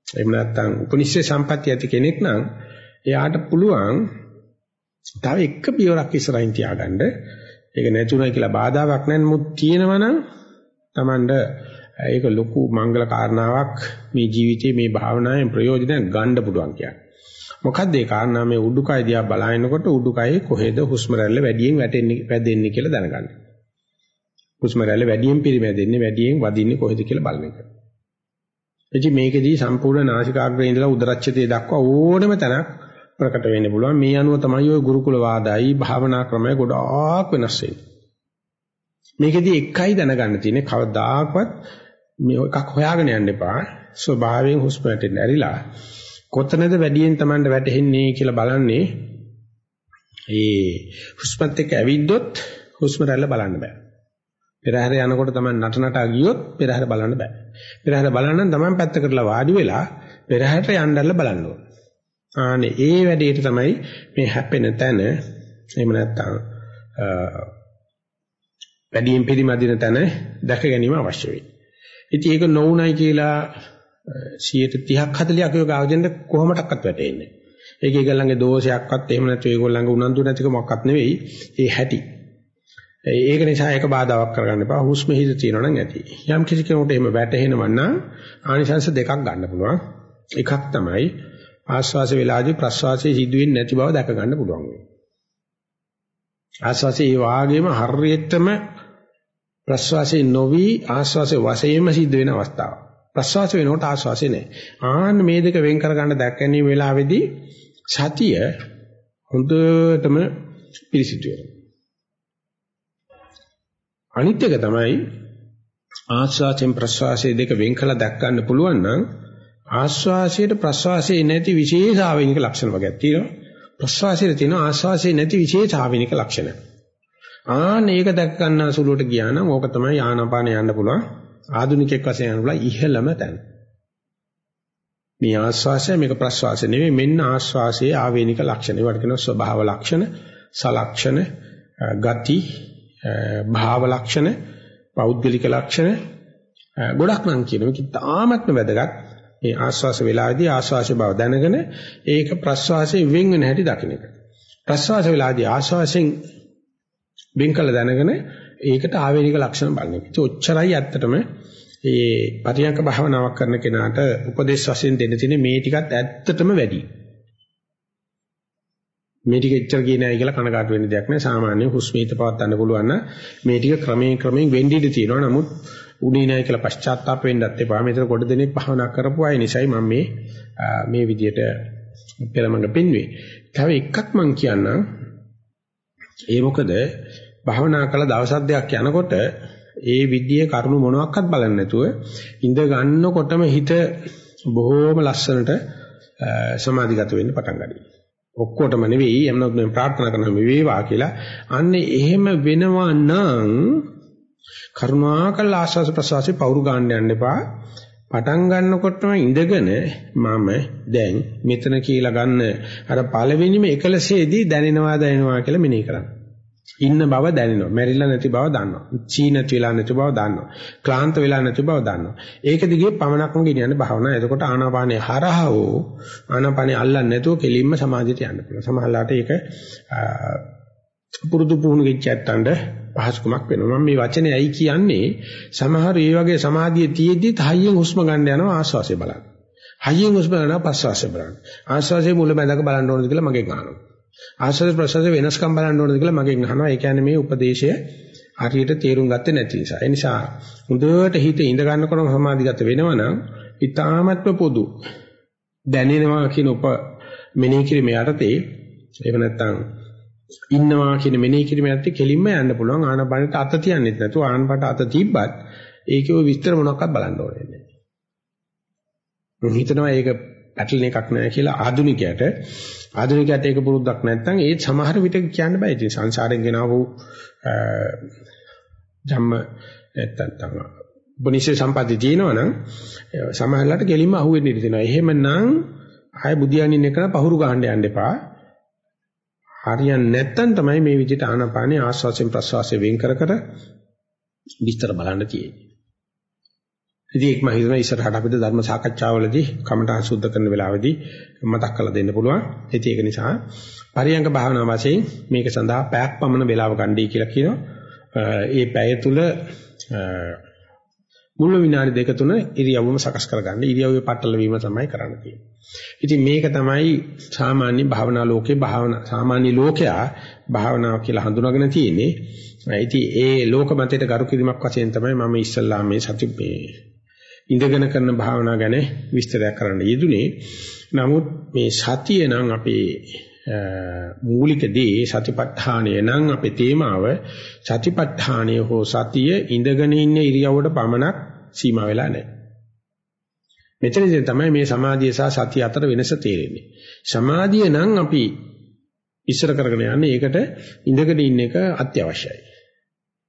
එහෙම නැත්නම් උපනිෂේ සම්පත්‍ය ඇති කෙනෙක් නම් එයාට පුළුවන් තව එක පියවරක් ඉස්සරහින් තියාගන්න. ඒක නැතුණයි කියලා බාධාවක් නැහැ නමුත් තියෙනවා නම් Tamand ඒක ලොකු මංගල කාරණාවක් මේ ජීවිතයේ මේ භාවනාවෙන් ප්‍රයෝජනයක් ගන්න පුළුවන් කියන්නේ. මොකද්ද ඒ කාරණා මේ උඩුකය දිහා බලනකොට උඩුකයේ කොහෙද හුස්ම රැල්ල වැඩියෙන් වැටෙන්නේ වැදෙන්නේ කියලා දැනගන්න. හුස්ම රැල්ල වැඩියෙන් පිරිමැදෙන්නේ වැඩියෙන් වදින්නේ කොහෙද කියලා බලන එක. එදි මේකෙදී සම්පූර්ණ නාසිකාග්‍රේ ඉඳලා උදරච්ඡදයේ දක්වා ඕනම තැනක් ප්‍රකට වෙන්න පුළුවන්. මේ අනුව තමයි ওই ගුරුකුල වාදයි භාවනා ක්‍රමය ගොඩාක් වෙනස් වෙන්නේ. මේකෙදී එකයි දැනගන්න තියෙන්නේ කවදාකවත් මේ එකක් හොයාගෙන යන්න එපා. ස්වභාවයෙන් හුස්ම වැටෙන්න ඇරිලා කොතනද වැඩියෙන් Tamanට වැටෙන්නේ කියලා බලන්නේ ඒ හුස්මත් එක්ක ඇවිද්දොත් හුස්ම රැල්ල බලන්න බෑ. පෙරහැර යනකොට තමයි නට නටා ගියොත් පෙරහැර බලන්න බෑ. පෙරහැර බලන්න නම් Taman පැත්තකටලා වාඩි වෙලා පෙරහැරට යන්නදල්ල බලන්න ඕන. ආනේ ඒ වැඩේට තමයි මේ හැපෙන තැන එහෙම නැත්නම් වැඩියෙන් පිළිමදින තැන දැක ගැනීම අවශ්‍ය වෙයි. ඉතින් ඒක නොඋනයි කියලා 130ක් 40ක් යෝග ආවදෙන්න කොහොමඩක්වත් වැටෙන්නේ නැහැ. ඒක ඒගොල්ලන්ගේ දෝෂයක්වත් එහෙම නැත්නම් ඒගොල්ලන්ගේ උනන්දු නැතිකමක්වත් නෙවෙයි. ඒ හැටි. ඒක නිසා ඒක බාධාවක් කරගන්න එපා. හුස්ම හිත තියෙනවා නම් ඇති. යම් කිසි කෙනෙකුට එහෙම වැටෙනවා නම් ආනිසංශ දෙකක් ගන්න පුළුවන්. එකක් තමයි ආස්වාස වේලාදී ප්‍රස්වාසයේ සිදුවෙන්නේ නැති බව දැක ගන්න පුළුවන්. ආස්වාසයේ ඒ වාගේම හරියටම ප්‍රස්වාසයේ නොවි ආස්වාසයේ වශයෙන්ම සිද්ධ වෙන අවස්ථාවක්. ප්‍රස්වාස වෙනකොට ආස්වාසය නැහැ. ආන්න මේ දෙක වෙන් කර ගන්න දැක්කැනීම වෙලාවේදී සතිය හොඳටම පිරිසිදු වෙනවා. අනිත් එක තමයි ආස්වාසයෙන් ප්‍රස්වාසයේ දෙක වෙන් කළ දැක් ගන්න පුළුවන් නම් ආස්වාසයට ප්‍රස්වාසයේ නැති විශේෂ ආවේනික ලක්ෂණ වර්ගයක් තියෙනවා. ප්‍රස්වාසයේ තියෙන ආස්වාසයේ නැති විශේෂ ආවේනික ලක්ෂණ. ආන්න ඒක දැක් ගන්න සුළුවට ගියා නම් ඕක තමයි ආනාපාන යන්න පුළුවන්. ආධුනිකෙක් වශයෙන් යන්න පුළුවන් ඉහළම තැන. මේ ආස්වාසය මේක ප්‍රස්වාසය නෙවෙයි මෙන්න ආස්වාසයේ ආවේනික ලක්ෂණ. ඒවට කියනවා ස්වභාව ලක්ෂණ, සලක්ෂණ, ගති, භාව ලක්ෂණ, පෞද්ගලික ලක්ෂණ ගොඩක් නම් කියනවා. මේක තාමත්ම වැදගත්. මේ ආස්වාස වේලාවේදී ආස්වාස බව දැනගෙන ඒක ප්‍රස්වාසයෙන් වෙන් වෙන හැටි දකින්න එක. ප්‍රස්වාස වේලාවේදී ආස්වාසයෙන් වෙන් කළ දැනගෙන ඒකට ආවේනික ලක්ෂණ බලන එක. ඒ ඔච්චරයි ඇත්තටම ඒ පරියන්ක භාවනාවක් කරන කෙනාට උපදේශ වශයෙන් දෙන්න තියෙන මේ ටිකත් ඇත්තටම වැඩි. මේ ටික එච්චර කියනයි කියලා කනකාට වෙන්න දෙයක් නෑ. සාමාන්‍ය හුස්මීත පවත් ගන්න පුළුවන් නම් මේ ටික ක්‍රමයෙන් ක්‍රමයෙන් වෙන්න ඉඩ තියෙනවා. නමුත් උනේ නැහැ කියලා පශ්චාත්තාප වෙන්නත් එපා. මෙතන කොට දෙනෙක් භාවනා කරපු අය නිසායි මම මේ මේ විදියට පෙරමඟ පෙන්වුවේ. තව එකක් මම කියන්නම්. ඒ මොකද භාවනා කළ දවස් දෙකක් යනකොට ඒ විද්‍යාවේ කරුණු මොනවත් බලන්නේ නැතුව ඉඳ ගන්නකොටම හිත බොහෝම ලස්සනට සමාධිගත වෙන්න පටන් ගන්නවා. ඔක්කොටම නෙවෙයි එම්නොත් මම ප්‍රාර්ථනා කරනවා මේ වේවා කියලා. අන්නේ එහෙම වෙනවා නම් කරුණාකර ආස්වාස ප්‍රසවාසයේ පවුරු ගන්න යන්න එපා. පටන් ගන්නකොටම ඉඳගෙන මම දැන් මෙතන කියලා ගන්න අර පළවෙනිම එකලසේදී දැනෙනවා දැනෙනවා කියලා මෙනෙහි කරන්න. ඉන්න බව දැනෙනවා. මැරිලා නැති බව දන්නවා. චීනත් වෙලා නැති බව දන්නවා. ක්ලාන්ත වෙලා නැති බව දන්නවා. ඒක දිගේ පමණක්ම ගෙනියන්න භාවනා. එතකොට ආනාපානේ හරහවෝ ආනාපානේ අල්ලන්නේ නැතුව කෙලින්ම සමාධියට යන්න පුළුවන්. සමහරලාට ඒක පුරුදු පුහුණු වෙච්ච ඇත්තන්ට පහසුකමක් වෙනවා. මම මේ වචනේ ඇයි කියන්නේ සමහර ඒ වගේ සමාධිය තියෙද්දි තහයියෙන් හුස්ම ගන්න යනවා ආශ්වාසය බලන්න. හයියෙන් හුස්ම ගන්නවා ප්‍රශ්වාසය බලන්න. ආශ්වාසයේ මුල බඳක බලන්න ඕනද කියලා මගෙන් අහනවා. ආශ්වාස ප්‍රශ්වාස වෙනස්කම් බලන්න ඕනද කියලා මගෙන් අහනවා. ඒ කියන්නේ මේ උපදේශය හරියට තේරුම් ගත්තේ නැති නිසා. ඒ නිසා හොඳට හිත ඉඳ ගන්නකොටම සමාධිගත වෙනවනම් ඊ타මත්ම පොදු දැනෙනවා කියන උප මෙනෙහි කිරීම යටතේ එහෙම නැත්නම් ඉන්නවා කියන මෙනෙහි කිරීම යටතේ කෙලින්ම යන්න පුළුවන් ආනපනට අත තියන්නෙත් නැතුව ආනපනට අත තිබ්බත් ඒකේ ඔය විස්තර මොනවක්වත් බලන්න ඕනේ නැහැ. හිතනවා ඒක පැටලෙන එකක් නෑ කියලා ආධුනිකයට ආධුනිකයට ඒක පුරුද්දක් නැත්නම් ඒ සමහර විට කියන්න බෑ. ඉතින් සංසාරයෙන් ගෙනාවු ධම්ම නැත්තම් බොනිසේ සම්පatti තියෙනවනම් සමහරලාට ගෙලින්ම අහුවෙන්න ඉඩ තියෙනවා. එහෙමනම් ආය බුදියානින් එක පහුරු ගහන්න යන්න එපා. හරියන්නේ නැත්නම් තමයි මේ විදිහට ආනාපානේ ආස්වාසයෙන් ප්‍රස්වාසයෙන් වෙන් කර කර විස්තර බලන්න තියෙන්නේ. ඉතින් ඒක මම හිතනවා ඉස්සරහට අපිට ධර්ම සාකච්ඡාවලදී කමඨා සුද්ධ කරන වෙලාවේදී මතක් කරලා දෙන්න පුළුවන්. ඉතින් ඒක නිසා පරියංග භාවනා වශයෙන් මේක සඳහා පැයක් පමණ වේලාව ගන්නයි කියලා කියනවා. ඒ පැය තුල මුල් විනාඩි දෙක තුන ඉරියව්වම සකස් කරගන්න. ඉරියව්වේ පట్టල වීම තමයි කරන්න තියෙන්නේ. ඉතින් මේක තමයි සාමාන්‍ය භාවනා ලෝකේ භාවනා සාමාන්‍ය ලෝකයා භාවනාව කියලා හඳුනාගෙන තියෙන්නේ. ඉතින් ඒ ලෝක මතයට ගරු කිරීමක් වශයෙන් තමයි මම ඉස්සල්ලා මේ සති මේ ඉඳගෙන කරන භාවනා ගැන විස්තරයක් කරන්න යෙදුනේ. නමුත් මේ සතිය නම් අපේ මූලික දේ සතිපට්ඨානය නම් අපේ තේමාව සතිපට්ඨානය හෝ සතිය ඉඳගෙන ඉන්න ඉරියව්වට පමණක් සීමා වෙලා නැහැ. මෙතනදී තමයි මේ සමාධිය සහ සතිය අතර වෙනස තේරෙන්නේ. සමාධිය නම් අපි ඉස්සර කරගෙන යන්නේ ඒකට ඉඳගෙන ඉන්න එක අත්‍යවශ්‍යයි.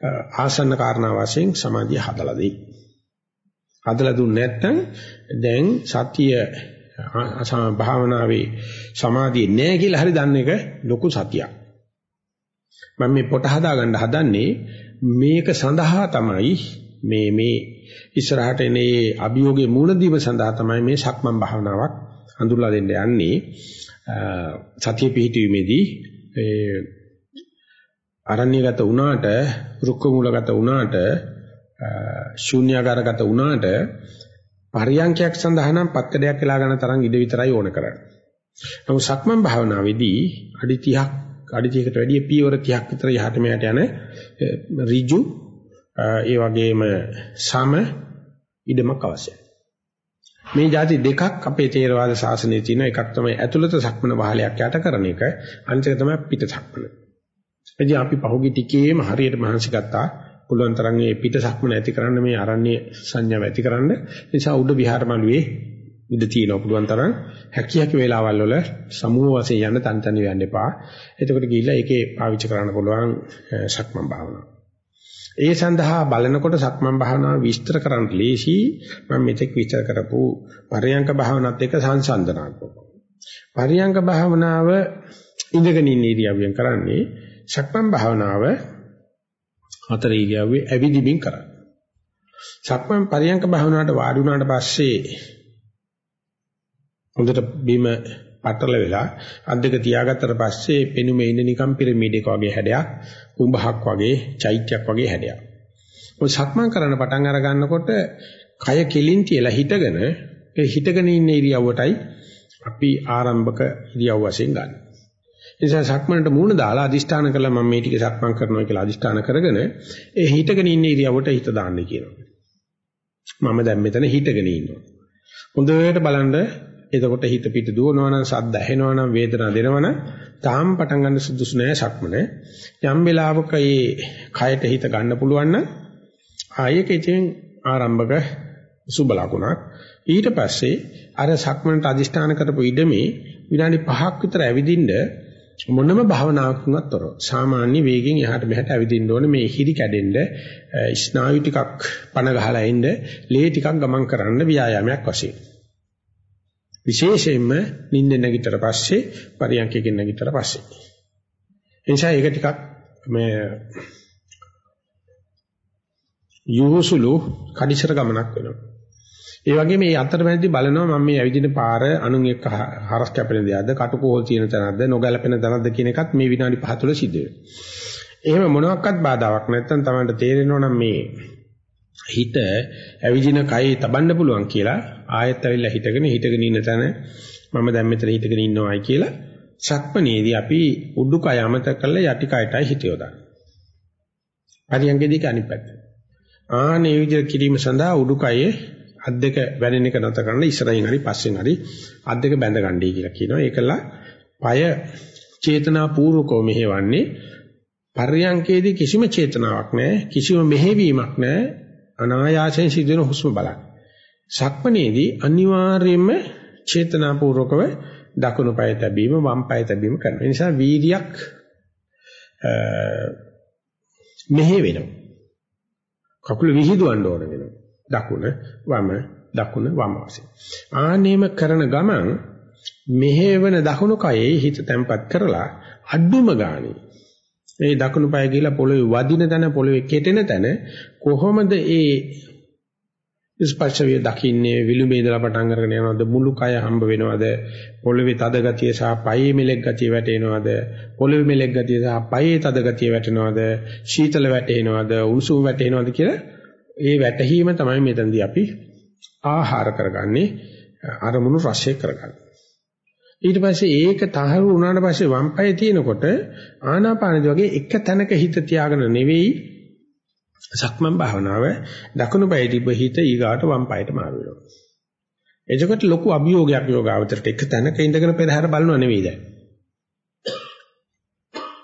ආසන්න කාරණා වශයෙන් සමාධිය හදලා දෙයි. හදලා දුන්නේ නැත්නම් දැන් සතිය භාවනාවේ සමාධිය නැහැ කියලා හරි දන්න එක ලොකු සතියක්. මම මේ පොට හදාගන්න හදන්නේ මේක සඳහා තමයි මේ මේ ඉස්සරහට එනේ අභියෝගයේ මූණ දීම සඳහා තමයි මේ සක්මන් භාවනාවක් හඳුල්ලා දෙන්න යන්නේ සතිය පිහිටීමේදී ඒ අරණ්‍යගත වුණාට රුක්ක මූලගත වුණාට ශූන්‍යාකාරගත වුණාට පරියන්කයක් සඳහා නම් පත්කඩයක් වෙලා ගන්න තරම් ඉඩ විතරයි ඕන කරන්නේ. නමුත් සක්මන් භාවනාවේදී අඩි 30ක් අඩි 30කට වැඩිය පියවර 30ක් විතර යහට මෙහාට යන ඍජු ඒ වගේම සම ඉදමක් අවශ්‍යයි. මේ જાති දෙකක් අපේ තේරවාද ශාසනයේ තියෙන එකක් තමයි ඇතුළත සක්මන වහලයක් යට කරන එක අනිත් එක තමයි පිට සක්මන. එදී අපි පහුගිය ටිකේම හරියට මහන්සි ගත්තා පුළුවන් තරම් මේ පිට සක්මන ඇති කරන්න මේ ආරණ්‍ය සංඥාව ඇති කරන්න නිසා උඩ විහාරමළුවේ ඉඳ තියෙනවා පුළුවන් තරම් හැකි හැකි වේලාවල් වල සමූහ වශයෙන් යන්න තන් තනි වෙන්න එපා. එතකොට ගිහිල්ලා ඒකේ පාවිච්චි කරන්න පුළුවන් සක්මන් භාවනාව. ඒ සඳහා බලනකොට සක්මන් භාවනාව විස්තර කරන්න ලේසි මම මෙතෙක් විස්තර කරපු පරියංක භාවනාවත් එක්ක සංසන්දනාත්මකව. පරියංක භාවනාව ඉඳගෙන ඉන්න ඉරියව්වෙන් කරන්නේ සක්මන් භාවනාව හතර ඉරියව්වේ ඇවිදිමින් කරන්නේ. සක්මන් පරියංක භාවනාවට වාඩි වුණාට පස්සේ හොඳට බිම පටල වෙලා අද්දක තියාගත්තට පස්සේ පෙනුමේ ඉන්න නිකම් පිරමීඩ් එක වගේ හැඩයක් කුඹහක් වගේ චෛත්‍යයක් වගේ හැඩයක්. ඔය සක්මන් කරන පටන් අර ගන්නකොට කය කෙලින් තියලා හිටගෙන ඒ හිටගෙන ඉන්න ඉරියව්වටයි අපි ආරම්භක ඉරියව් වශයෙන් ගන්න. නිසා සක්මනට මූණ දාලා අදිෂ්ඨාන කළා මම මේ ටික සක්මන් කරනවා කියලා අදිෂ්ඨාන කරගෙන ඒ හිටගෙන ඉන්න ඉරියව්වට හිත දාන්න කියනවා. මම දැන් මෙතන හිටගෙන ඉන්නවා. හොඳට බලන්න එතකොට හිත පිට දුවනවා නම් සද්ද ඇහෙනවා නම් වේදනාව දෙනවා නම් තාම පටන් ගන්න සුදුසු නෑ සක්මන. යම් වෙලාවක මේ කයට හිත ගන්න පුළුවන් නම් ආයෙක ඉතින් ආරම්භක සුබ ලකුණක්. ඊට පස්සේ අර සක්මනට අදිෂ්ඨාන කරපු ඉඩමේ විනාඩි 5ක් විතර ඇවිදින්න මොනම භාවනාවකින්වත් තොරව සාමාන්‍ය වේගෙන් එහාට මෙහාට ඇවිදින්න ඕනේ මේ හිරි කැඩෙන්න ස්නායු ටිකක් පණ ගහලා එන්න ලේ ටිකක් ගමන් කරන්න ව්‍යායාමයක් වශයෙන් විශේෂයෙන්ම නිින්ද නැගිටතර පස්සේ පරියන්කයෙන් නැගිටතර පස්සේ. එනිසා ඒක ටිකක් මේ යෝසුලු කඩිසර ගමනක් වෙනවා. ඒ වගේ මේ අතරමැදි බලනවා මම මේ ඇවිදින පාර අනුන් එක්ක හරස් කැපෙන දෙයක්ද කටුකෝල් තියෙන තැනක්ද නොගැලපෙන තැනක්ද කියන එකත් මේ විනාඩි 5 තුළ සිද්ධ වෙනවා. එහෙම මොනවාක්වත් බාධාවක් නැත්නම් Tamanට තේරෙනවා නම් මේ හිත ඇවිදින කයි තබන්න පුළුවන් කියලා ආයෙත් ඇවිල්ලා හිටගෙන හිටගෙන ඉන්න තැන මම දැන් මෙතන හිටගෙන ඉන්නවායි කියලා සක්මණේදී අපි උඩුකය අමතක කරලා යටි කයටයි හිත යොදා. පරියංගේදී අනිත් පැත්ත. ආනේ විදිහ කිරීම සඳහා උඩුකයේ අත් දෙක වැනෙන එක නැත කරන්න ඉස්සරහින් හරි පස්සෙන් හරි අත් දෙක බැඳ ගන්නයි කියලා කියනවා. ඒකලා পায় චේතනා පූර්වකව මෙහෙවන්නේ පර්යංකේදී කිසිම චේතනාවක් නැහැ කිසිම මෙහෙවීමක් නැහැ අනායාසයෙන් සිදුවෙන හුස්ම බලන්න. සක්මණේදී අනිවාර්යයෙන්ම චේතනාපූර්වකව දකුණු පාය තැබීම වම් පාය තැබීම කරනවා. ඒ නිසා වීර්යයක් මෙහෙ වෙනවා. කකුල විහිදුවන්න ඕන වෙනවා. දකුණ වම දකුණ වම වශයෙන්. ආනේම කරන ගමන් මෙහෙවන දකුණු කයේ හිත තැම්පත් කරලා අඩුම ගානේ මේ දකුණු පාය ගිහලා පොළවේ වදින තැන පොළවේ කෙටෙන තැන කොහොමද ඒ ස්පර්ශ වේ දකින්නේ විලුඹේ ඉඳලා පටන් අරගෙන යනවද මුළු කය හම්බ වෙනවද පොළවේ තද ගතිය සහ පයේ මෙලෙක් ගතිය වැටෙනවද පොළවේ මෙලෙක් ගතිය සහ පයේ තද ගතිය වැටෙනවද සීතල වැටෙනවද උණුසුම් වැටෙනවද කියලා ඒ වැටහීම තමයි මෙතනදී අපි ආහාර කරගන්නේ අරමුණු රසය කරගන්නේ ඊට පස්සේ ඒක තහවුරු වුණාට පස්සේ වම් පායේ තියෙනකොට ආනාපානදි වගේ එක තැනක හිත තියාගෙන නෙවෙයි සක්මන් භාවනාව දකුණු පායේ තිබ්බ හිත ඊගාට වම් පායට මාරු වෙනවා. එතකොට ලොකු අභියෝගයක් යෝගාවචරයට එක තැනක ඉඳගෙන පෙරහැර බලනව නෙවෙයි දැන්.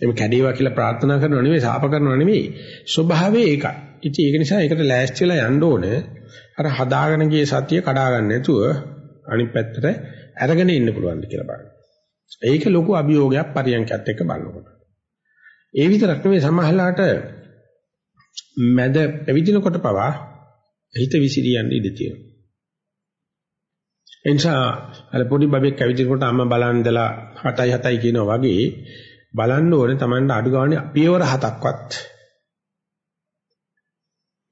එimhe කැඩේවා කියලා ප්‍රාර්ථනා කරනව නෙවෙයි සාප කරනව නෙවෙයි ස්වභාවය ඒකයි. ඉතින් ඒක නිසා ඒකට ලෑස්ති වෙලා යන්න ඕනේ. අර හදාගෙන ගිය සතිය කඩා ගන්න නැතුව අනිත් පැත්තට අරගෙන ඉන්න පුළුවන්ද කියලා බලන්න. ඒක ලොකු අභියෝගයක් පරියන්කත් එක්ක බලනකොට. ඒ විතරක් නෙවෙයි සමහරලාට මැද පැවිදිනකොට පවා හිත විසිරියන්න ඉඩ තියෙනවා. එනිසා අර පොඩි බබෙක් ඇවිදිනකොට අම්මා බලන් ඉඳලා 7යි 7යි කියනවා වගේ බලන්න ඕනේ Tamanට අඩු ගානේ පියවර හතක්වත්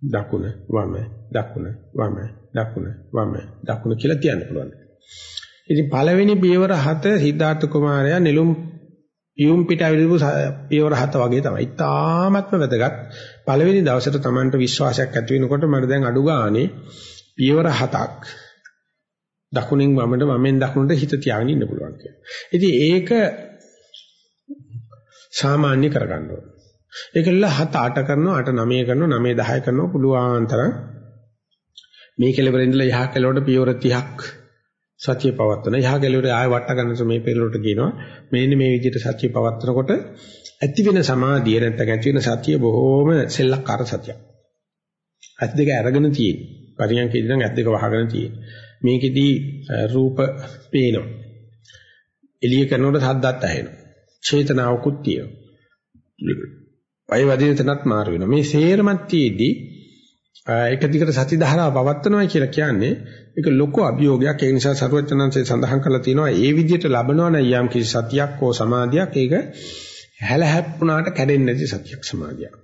දකුණ වම දකුණ වම දකුණ වම දකුණ කියලා කියන්න පුළුවන්. ඉතින් පළවෙනි පියවර හත සිද්ධාර්ථ කුමාරයා නෙළුම් පියුම් පිට ඇවිල්පු පියවර හත වගේ තමයි. තාමත්ම වැදගත්. පළවෙනි දවසට Tamanට විශ්වාසයක් ඇති වෙනකොට මට දැන් අඩු ගානේ පියවර හතක් දකුණින් වමට වමෙන් දකුණට හිත තියාගෙන ඉන්න පුළුවන් කියලා. ඉතින් ඒක සාමාන්‍ය කරගන්න ඕනේ. ඒකilla 7 8 කරනවා 8 9 කරනවා 9 10 කරනවා පුළුවන් තරම් මේ කෙලවර ඉඳලා යහ කෙලවරට පියවර 30ක් සතිය පවත්වන යහ කෙලවර ආය වට ගන්නස මේ පෙරලට කියනවා මෙන්න මේ විදිහට සතිය පවත්වනකොට ඇති වෙන සමාධිය නැත්නම් ඇති වෙන සතිය බොහොම සෙල්ලක්කාර සතියක්. ඇත් දෙක අරගෙන තියෙන. පරියන්කේදී නම් ඇත් දෙක වහගෙන තියෙන. මේකෙදී රූප පේනවා. එළිය කරනකොට සද්දත් ඇහෙනවා. චේතනාවකුත් තියෙනවා. පය වදින තැනත් මාරු වෙනවා. මේ සේරමත් තියේදී එක දිගට සති ධාරාව පවත්නවා කියලා කියන්නේ ඒක ලොකු අභියෝගයක්. ඒ නිසා සරුවචනන්සේ සඳහන් කරලා තියෙනවා ඒ විදිහට ලබනවා නම් යම් කිසි සතියක් හෝ සමාධියක් ඒක හැලහැප්පුණාට කැඩෙන්නේ නැති සතියක් සමාධියක්.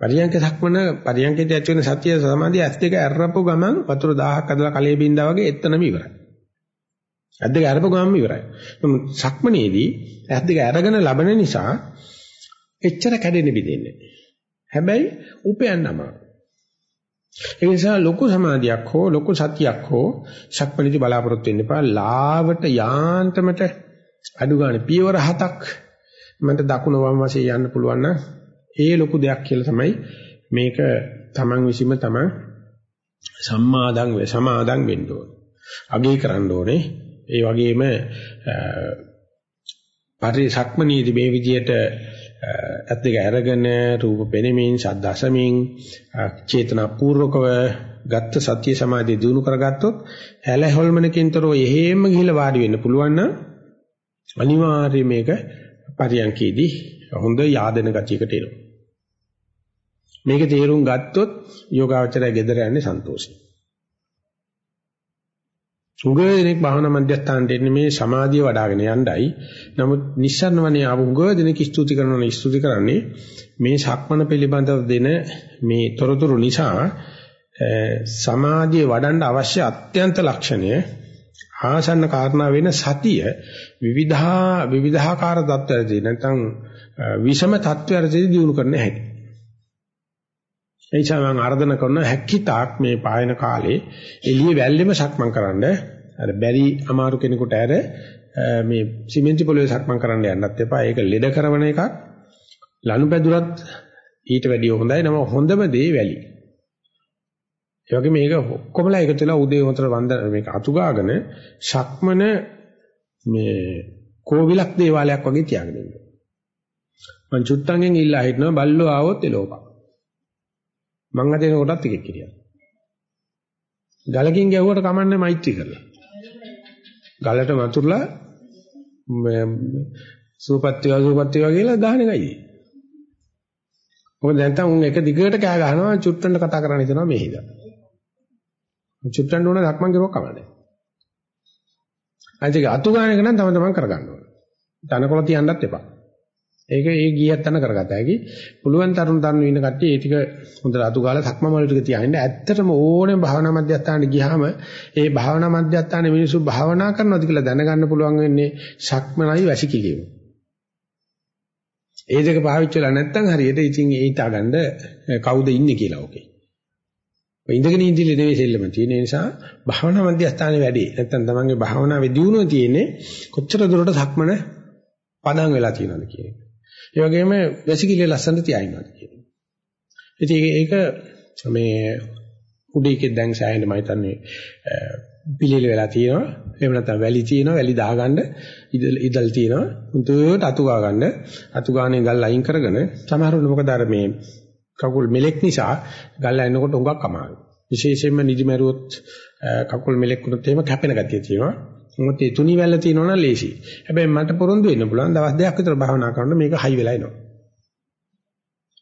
පරියන්ක සක්මන පරියන්කේදී ඇති වෙන සතිය සමාධිය ඇස් දෙක ඇරපු ගමන් වතුර 1000ක් අදලා කලයේ බින්දා වගේ එතනම ඉවරයි. ඇස් දෙක ඇරපු ගමන් ඉවරයි. නමුත් සක්මනේදී ඇස් දෙක අරගෙන ලබන නිසා එච්චර කැඩෙන්න බිදෙන්නේ හැබැයි උපයන්න අමාරු. ඒ නිසා ලොකු සමාධියක් හෝ ලොකු සතියක් හෝ ශක්මණේදී බලාපොරොත්තු වෙන්න එපා. ලාවට යාන්තමට අඩු ගන්න පියවර හතක් මන්ට දකුණ වම් වශයෙන් යන්න පුළුවන් නම් ඒ ලොකු දෙයක් කියලා තමයි මේක Taman විසීම Taman සම්මාදන් වේ සමාදන් වෙන්න ඕනේ. අගය කරන්න ඕනේ. ඒ වගේම පරිසක්මනීදී මේ විදියට ඇත් දෙක අරගෙන රූප පෙනෙමින් ශබ්ද අසමින් චේතනා පූර්වකව ගත්ත සත්‍ය සමාධිය දිනු කරගත්තොත් හැල හොල්මනකින්තරෝ එහෙම ගිහිල්ලා වාඩි වෙන්න පුළුවන් නම් අනිවාර්යයෙන් මේක පරියන්කේදී හොඳ yaadena ගතියකට එනවා. මේක තේරුම් ගත්තොත් යෝගාවචරය gedera යන්නේ සන්තෝෂයි උගව දෙනෙක් භාවනා මධ්‍යස්ථානට එන්නේ මේ සමාධිය වඩ아가න යණ්ඩයි. නමුත් නිස්සන්න වනේ ආව උගව දෙනෙක් ස්තුති කරනවා ස්තුති කරන්නේ මේ සක්මන පිළිබඳව දෙන මේ තොරතුරු නිසා සමාධිය වඩන්න අවශ්‍ය අත්‍යන්ත ලක්ෂණය ආසන්න කාරණා වෙන සතිය විවිධා විවිධාකාර தත්ත්වයන්දී නැත්නම් විෂම தත්ත්වයන්දී දිනු කරන්න හැකියි. හැටි. එනිසා මම ආර්දන කරන හැකිතාක් මේ පායන කාලේ එළිය වැල්ලෙම සක්මන් කරන්න අර බැරි අමාරු කෙනෙකුට ඇර මේ සිමෙන්ති පොළවේ සක්මන් කරන්න යන්නත් එපා. ඒක ලෙඩ කරන එකක්. ලනුපැදුරත් ඊට වැඩිය හොඳයි. නම හොඳම දේ වැලි. ඒ වගේ මේක ඔක්කොමලා එකතු වෙලා උදේ උතර වන්ද මේක අතු ගාගෙන ශක්මන මේ කෝවිලක් දේවාලයක් වගේ තියාගෙන ඉන්නවා. මං චුට්ටංගෙන් ඉල්ලා හිටනවා බල්ලෝ ආවොත් එලෝපා. මං අදින කොටත් එකෙක් කිරියා. ගලකින් ගැහුවට කමන්නේ මෛත්‍රී කරලා. ගලට වතුරලා සූපත්තිව සූපත්තිව කියලා ගහන එකයි. මොකද දැන් තම උන් එක දිගට කෑ ගහනවා චුට්ටන්ට කතා කරන්න හිතනවා මේ හිදා. චුට්ටන්ට උන ධක්මං කරුවක් කමන්නේ. අනිත් එක අතු ගන්න එක නම් තම තමන් කරගන්න ඕන. ධනකොල තියන්නත් එපා. ඒක ඒ ගියත් තන කරගත හැකි. පුළුවන් තරුණ තරුණ ඉන්න කට්ටිය ඒ ටික හොඳට අතු ගාලා සක්මම වල ටික තියාගෙන ඇත්තටම ඕනෙම භාවනා මධ්‍යස්ථානට ගියාම ඒ භාවනා මධ්‍යස්ථානයේ මිනිස්සු භාවනා කරනවාද කියලා දැනගන්න පුළුවන් වෙන්නේ සක්මනයි වැසිකිලිම. ඒ දෙක පාවිච්චි වෙලා නැත්නම් හරියට ඉතින් ඒ හිතාගන්න කවුද ඉන්නේ කියලා ඕකේ. ඔය ඉඳගෙන ඉඳිලි නෙවෙයි සෙල්ලම තියෙන නිසා භාවනා මධ්‍යස්ථානයේ වැඩි. නැත්නම් තමන්ගේ භාවනාවේ දියුණුව තියෙන්නේ කොච්චර දුරට සක්මන පදන් වෙලා තියෙනවද කියන එක. ඒ වගේම වැසිකිළිය ලස්සනට තියාිනවද කියන එක. ඉතින් ඒක මේ උඩේකෙන් දැන් සෑහෙන මම හිතන්නේ පිළිල වෙලා තියෙනවා. එහෙම නැත්නම් වැලි තියෙනවා. වැලි දාගන්න ඉදල් ඉදල් තියෙනවා. උන්ට අතු ගා ගන්න. අතු ගානේ ගල් අයින් කරගෙන සමහරවිට මොකද අර මේ කකුල් මෙලෙක් නිසා ගල් ඇනකොට උඟක් අමාරුයි. විශේෂයෙන්ම නිදිමරුවොත් කකුල් මෙලෙක් වුණොත් එහෙම කැපෙන ගතිය තියෙනවා. මොකද ඒ තුනි වැල්ල තියෙනවා නම් ලේසි. හැබැයි මට පොරොන්දු වෙන්න පුළුවන් දවස් දෙකක් විතර භාවනා කරනකොට මේක හයි වෙලා එනවා.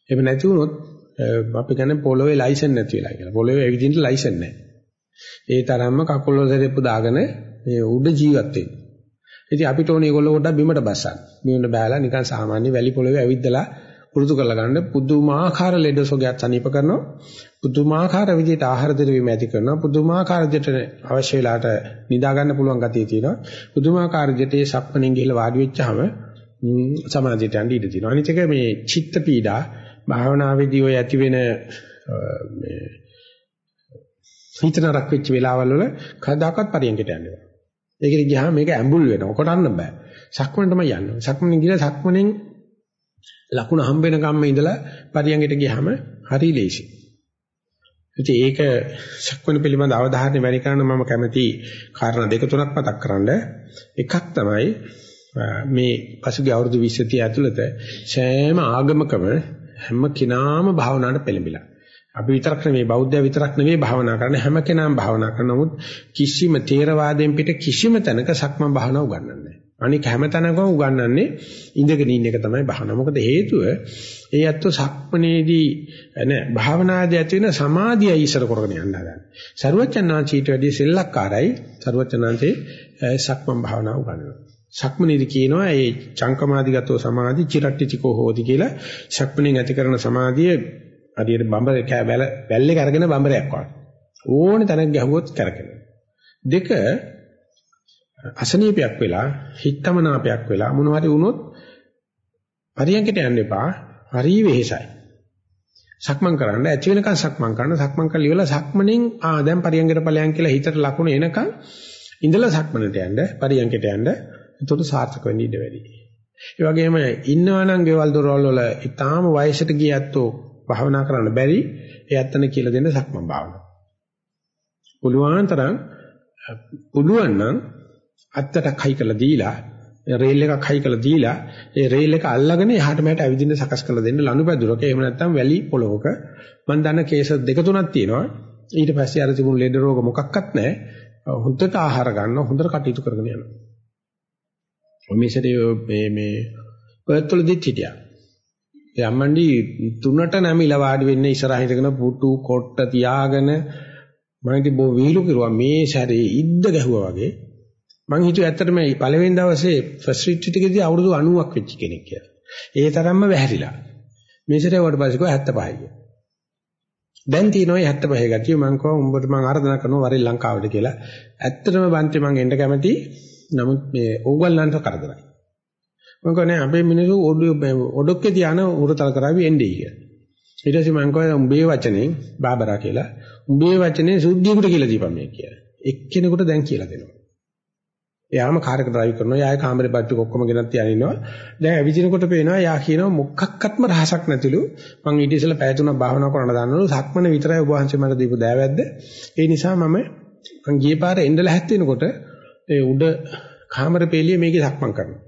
එහෙම නැති වුණොත් අපි කියන්නේ පොළොවේ ලයිසන් නැති වෙලා කියලා. පොළොවේ ඇවිදින්න ලයිසන් නැහැ. ඒ තරම්ම කකුල් වල සෙරෙප්පු දාගෙන මේ උඩ ජීවත් වෙන්න. ඉතින් අපිට ඕනේ ඒගොල්ලෝ පොඩ්ඩක් බිමට බස්සන්න. බිමට බෑලා නිකන් සාමාන්‍ය වැලි පොළොවේ ඇවිද්දලා පුරුදු කරලා ගන්න. පුදුමාකාර ලෙඩ සොගයක් සනීප කරනවා. පුදුමාකාර විදිහට ආහාර දිරවීම ඇති කරනවා. පුදුමාකාර විදිහට අවශ්‍ය වෙලාවට නිදා ගන්න පුළුවන් ගතිය තියෙනවා. පුදුමාකාර විදිහට ඒ සක්මණෙන් ගිහලා වාඩි වෙච්චාම සමාධියට යන්න ඉඩ තියෙනවා. අනිත් එක මේ චිත්ත පීඩා. භාවනාවේදී ඔය ඇති වෙන මේ හිතනරක් වෙච්ච වෙලාවල් වල කවදාකවත් පරියන්කට යන්න බෑ. ඒකෙදි ගියාම මේක ඇඹුල් වෙනවා. කොටන්න බෑ. සක්මණ තමයි යන්නේ සක්මණෙන් ගිහලා සක්මණෙන් ලකුණ හම්බ වෙන කම්ම ඉඳලා පරියංගයට ගියාම හරි ලේසි. ඉතින් ඒක ශක්වන පිළිබඳ අවධානය වැඩි කරන්න මම කැමති කාරණා දෙක තුනක් මතක් කරන්න. එකක් තමයි මේ පසුගිය අවුරුදු 20 30 ඇතුළත සෑම ආගමකම හැම කෙනාම භාවනාවට පෙළඹිලා. අපි විතරක් නෙවෙයි බෞද්ධය විතරක් නෙවෙයි භාවනා කරන්නේ හැම කෙනාම භාවනා කරන නමුත් කිසිම තේරවාදයෙන් පිට කිසිම තැනක සක්මන් භාවනාව උගන්වන්නේ නැහැ. අනික හැමතැනකම උගන්වන්නේ ඉඳගෙන ඉන්න එක තමයි භාවන. මොකද හේතුව ඒ ඇත්තෝ සක්මනේදී නෑ භාවනාදී ඇති වෙන සමාධියයි ඉස්සර කරගෙන යන්න හදන්නේ. සරුවචනාංශීට වැඩිය සෙල්ලක්කාරයි සරුවචනාංශේ සක්මන් භාවනාව උගන්වනවා. සක්මනේදී කියනවා ඒ චංකමාදිගතෝ සමාධි චිරට්ටිචිකෝ හෝති කියලා සක්මනේ ඇති කරන සමාධිය හරියට බඹර කෑ බැල බැල්ලේ කරගෙන බඹරයක් වගේ. ඕනේ තැනක් ගැහුවොත් කරකිනවා. දෙක අසනීපයක් වෙලා හිතමනාපයක් වෙලා මොනවා හරි වුණොත් පරියන්කට යන්න එපා. හරි වෙහෙසයි. සක්මන් කරන්න ඇති වෙනකන් සක්මන් කරන සක්මන් කරලා ඉවරලා සක්මණෙන් ආ දැන් පරියන්කට ඵලයන් කියලා හිතට ලකුණ එනකන් ඉඳලා සක්මනට යන්න පරියන්කට යන්න එතකොට සාර්ථක වෙන්න ඉඩ වැඩි. ඒ වගේම ඉන්නවා නම් ගෙවල් දොරවල් වල ඊටාම වයසට ගිය ඇත්තෝ භාවනා කරන්න බැරි ඒ ඇත්තන කියලා දෙන්න සක්මන් භාවනාව. පුළුවන් තරම් පුළුවන් නම් අත්තටක් හයි කරලා දීලා රේල් එකක් හයි කරලා දීලා ඒ රේල් එක අල්ලගෙන එහාට මෙහාට ඇවිදින්න සකස් කරලා දෙන්න ලනුපැදුරක එහෙම නැත්නම් වැලි පොලොවක. මම දන්න කේස් දෙක තුනක් තියෙනවා. ඊට පස්සේ අර තිබුණු ලෙඩ රෝග මොකක්වත් නැහැ. හොඳට ආහාර ගන්න හොඳට කටයුතු කරගෙන යනවා ඔය මේසෙදී මේ මේ පර්ත්වලදීත් හිටියා. ඒ අම්මන්ඩි තුනට නැමිලා වාඩි වෙන්නේ ඉස්සරහ හිටගෙන පුටු කොට්ට තියාගෙන මම ඉතින් බෝ වීලු කිරුවා. මේ සැරේ ඉද්ද ගැහුවා වගේ. මං හිතුවේ ඇත්තටම මේ පළවෙනි දවසේ ෆස්ට් රිට්‍රීට් එකේදී අවුරුදු 90ක් වෙච්ච කෙනෙක් කියලා. ඒ තරම්ම වැහැරිලා. මේ සැරේ වට පස්සේ කෝ 75යි. දැන් තියෙනවා 75 ගතිය මං කෝ උඹට මං ආරාධනා කරනවා වරේ ලංකාවට කියලා. ඇත්තටම බන්ති මං එන්න කැමති. නමුත් මේ ඕගොල්ලන්ට කරදරයි. මම කියන්නේ අපේ මිනිස්සු ඔඩොක්කේ තියාන උරතල් කරાવી එන්නේ කියලා. ඊට පස්සේ මම කිව්වා උඹේ වචනේ බාබරා කියලා. උඹේ වචනේ සුද්ධියකට කියලා දීපන් මේ කියලා. එක්කෙනෙකුට දැන් කියලා දෙනවා. එයාම කාර් එක ඩ්‍රයිව් කරනවා. යායේ කාමරේ බට්ටු ඔක්කොම ගෙනත් තියාගෙන ඉන්නවා. දැන් ඇවිදිනකොට පේනවා යා කියනවා මොකක්වත්ම රහසක් නැතිලු. මං ඊට ඉස්සෙල්ලා පැය තුනක් භාවනා කරන්න දාන්නලු. සක්මන විතරයි ඔබ වහන්සේ මට දීපු දෑවැද්ද. ඒ නිසා මම මං ගියේ පාර එන්න ලැහැත් වෙනකොට ඒ උඩ කාමරේ පෙළියේ මේකේ සක්මන් කරනවා.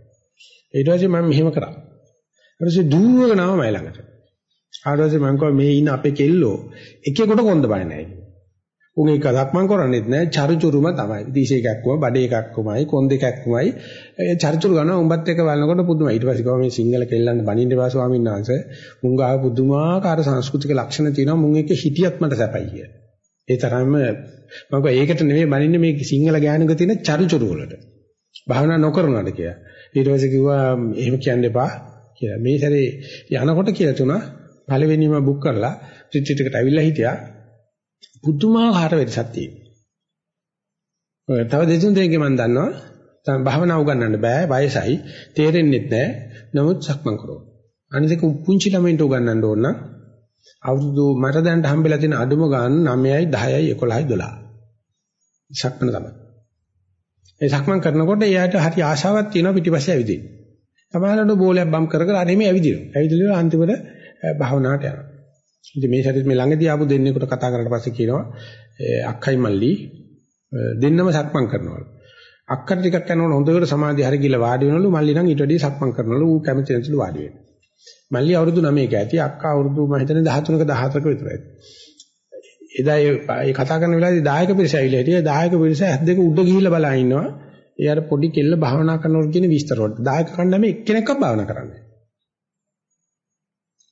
ඊට පස්සේ මම මෙහෙම කරා. ඊට පස්සේ දුවගෙන ආව මයි ළඟට. ඊට පස්සේ මම කිව්වා මේ ඉන්න අපේ කෙල්ලෝ එකෙකුට කොන්ද බය නැහැ. උන් එක දක්මන් කරන්නේත් නෑ චරිචුරුම තමයි. දිශ එකක්ම බඩේ එකක්මයි කොන් දෙකක්මයි චරිචුරු ගන්න උඹත් එක බලනකොට පුදුමයි. ඊට පස්සේ ගාව මේ සිංහල කෙල්ලන් බණින්න එපා ස්වාමීන් වහන්සේ. මුං ගාව පුදුමාකාර සංස්කෘතික ලක්ෂණ තියෙනවා. මුං එක හිටියත් මට සැපයි කිය. ඒ තරම්ම මම ඒකට නෙමෙයි බණින්නේ මේ සිංහල ගෑනුක තියෙන චරිචුරු වලට. භාවනා නොකරනවාද කියලා. ඊට පස්සේ කිව්වා එහෙම කියන්න එපා කියලා. මේ සැරේ යනකොට කියලා තුනා පළවෙනිම බුක් කරලා රිට්‍රීට් එකට ඇවිල්ලා හිටියා. පුදුමාකාර වෙනසක් තියෙනවා. තව දෙතුන් දෙනෙක්ගේ මම දන්නවා. තමයි භාවනා උගන්වන්න බෑ වයසයි තේරෙන්නෙත් නෑ. නමුත් සක්මන් කරනවා. අනිත් පුංචි ළමයින්ට උගන්වන්න ඕන නම් අවුරුදු මට දැන් හම්බෙලා තියෙන අඩුම ගාන 9යි 10යි 11යි 12. සක්මන තමයි. ඒ සක්මන් කරනකොට එයාට හරි ආශාවක් තියෙනවා පිටිපස්සේ ඇවිදින්න. සමහරවිට බෝලයක් බම් කර කර අරෙමේ ඇවිදිනවා. ඇවිදලා අන්තිමට භාවනාවට යනවා. ඉතින් මේ ශරීර මේ ළඟදී ආපු දෙන්නෙකුට කතා කරලා පස්සේ කියනවා අක්කයි මල්ලි දෙන්නම සක්මන් කරනවලු. අක්කට ටිකක් යනකොට හොඳට සමාධිය හරි ගිල වාඩි වෙනවලු මල්ලි නම් ඊට වැඩිය සක්මන් කරනවලු ඌ කැමති නැතිලු වාඩි වෙන්න. මල්ලි අවුරුදු 9ක ඇති අක්කා අවුරුදු මම හිතන්නේ 13ක 14ක විතරයි. එදා ඒ කතා කරන වෙලාවේදී දායක පිරිස ඇවිල්ලා හිටියේ දායක පිරිස ඇස් දෙක උඩ ගිහිල්ලා බලා ඉන්නවා. එයාට පොඩි කෙල්ල භාවනා කරනකොට කියන විස්තර වලට. දායක කණ්ඩායම එක්කෙනෙක්වත් භාවනා කරන්නේ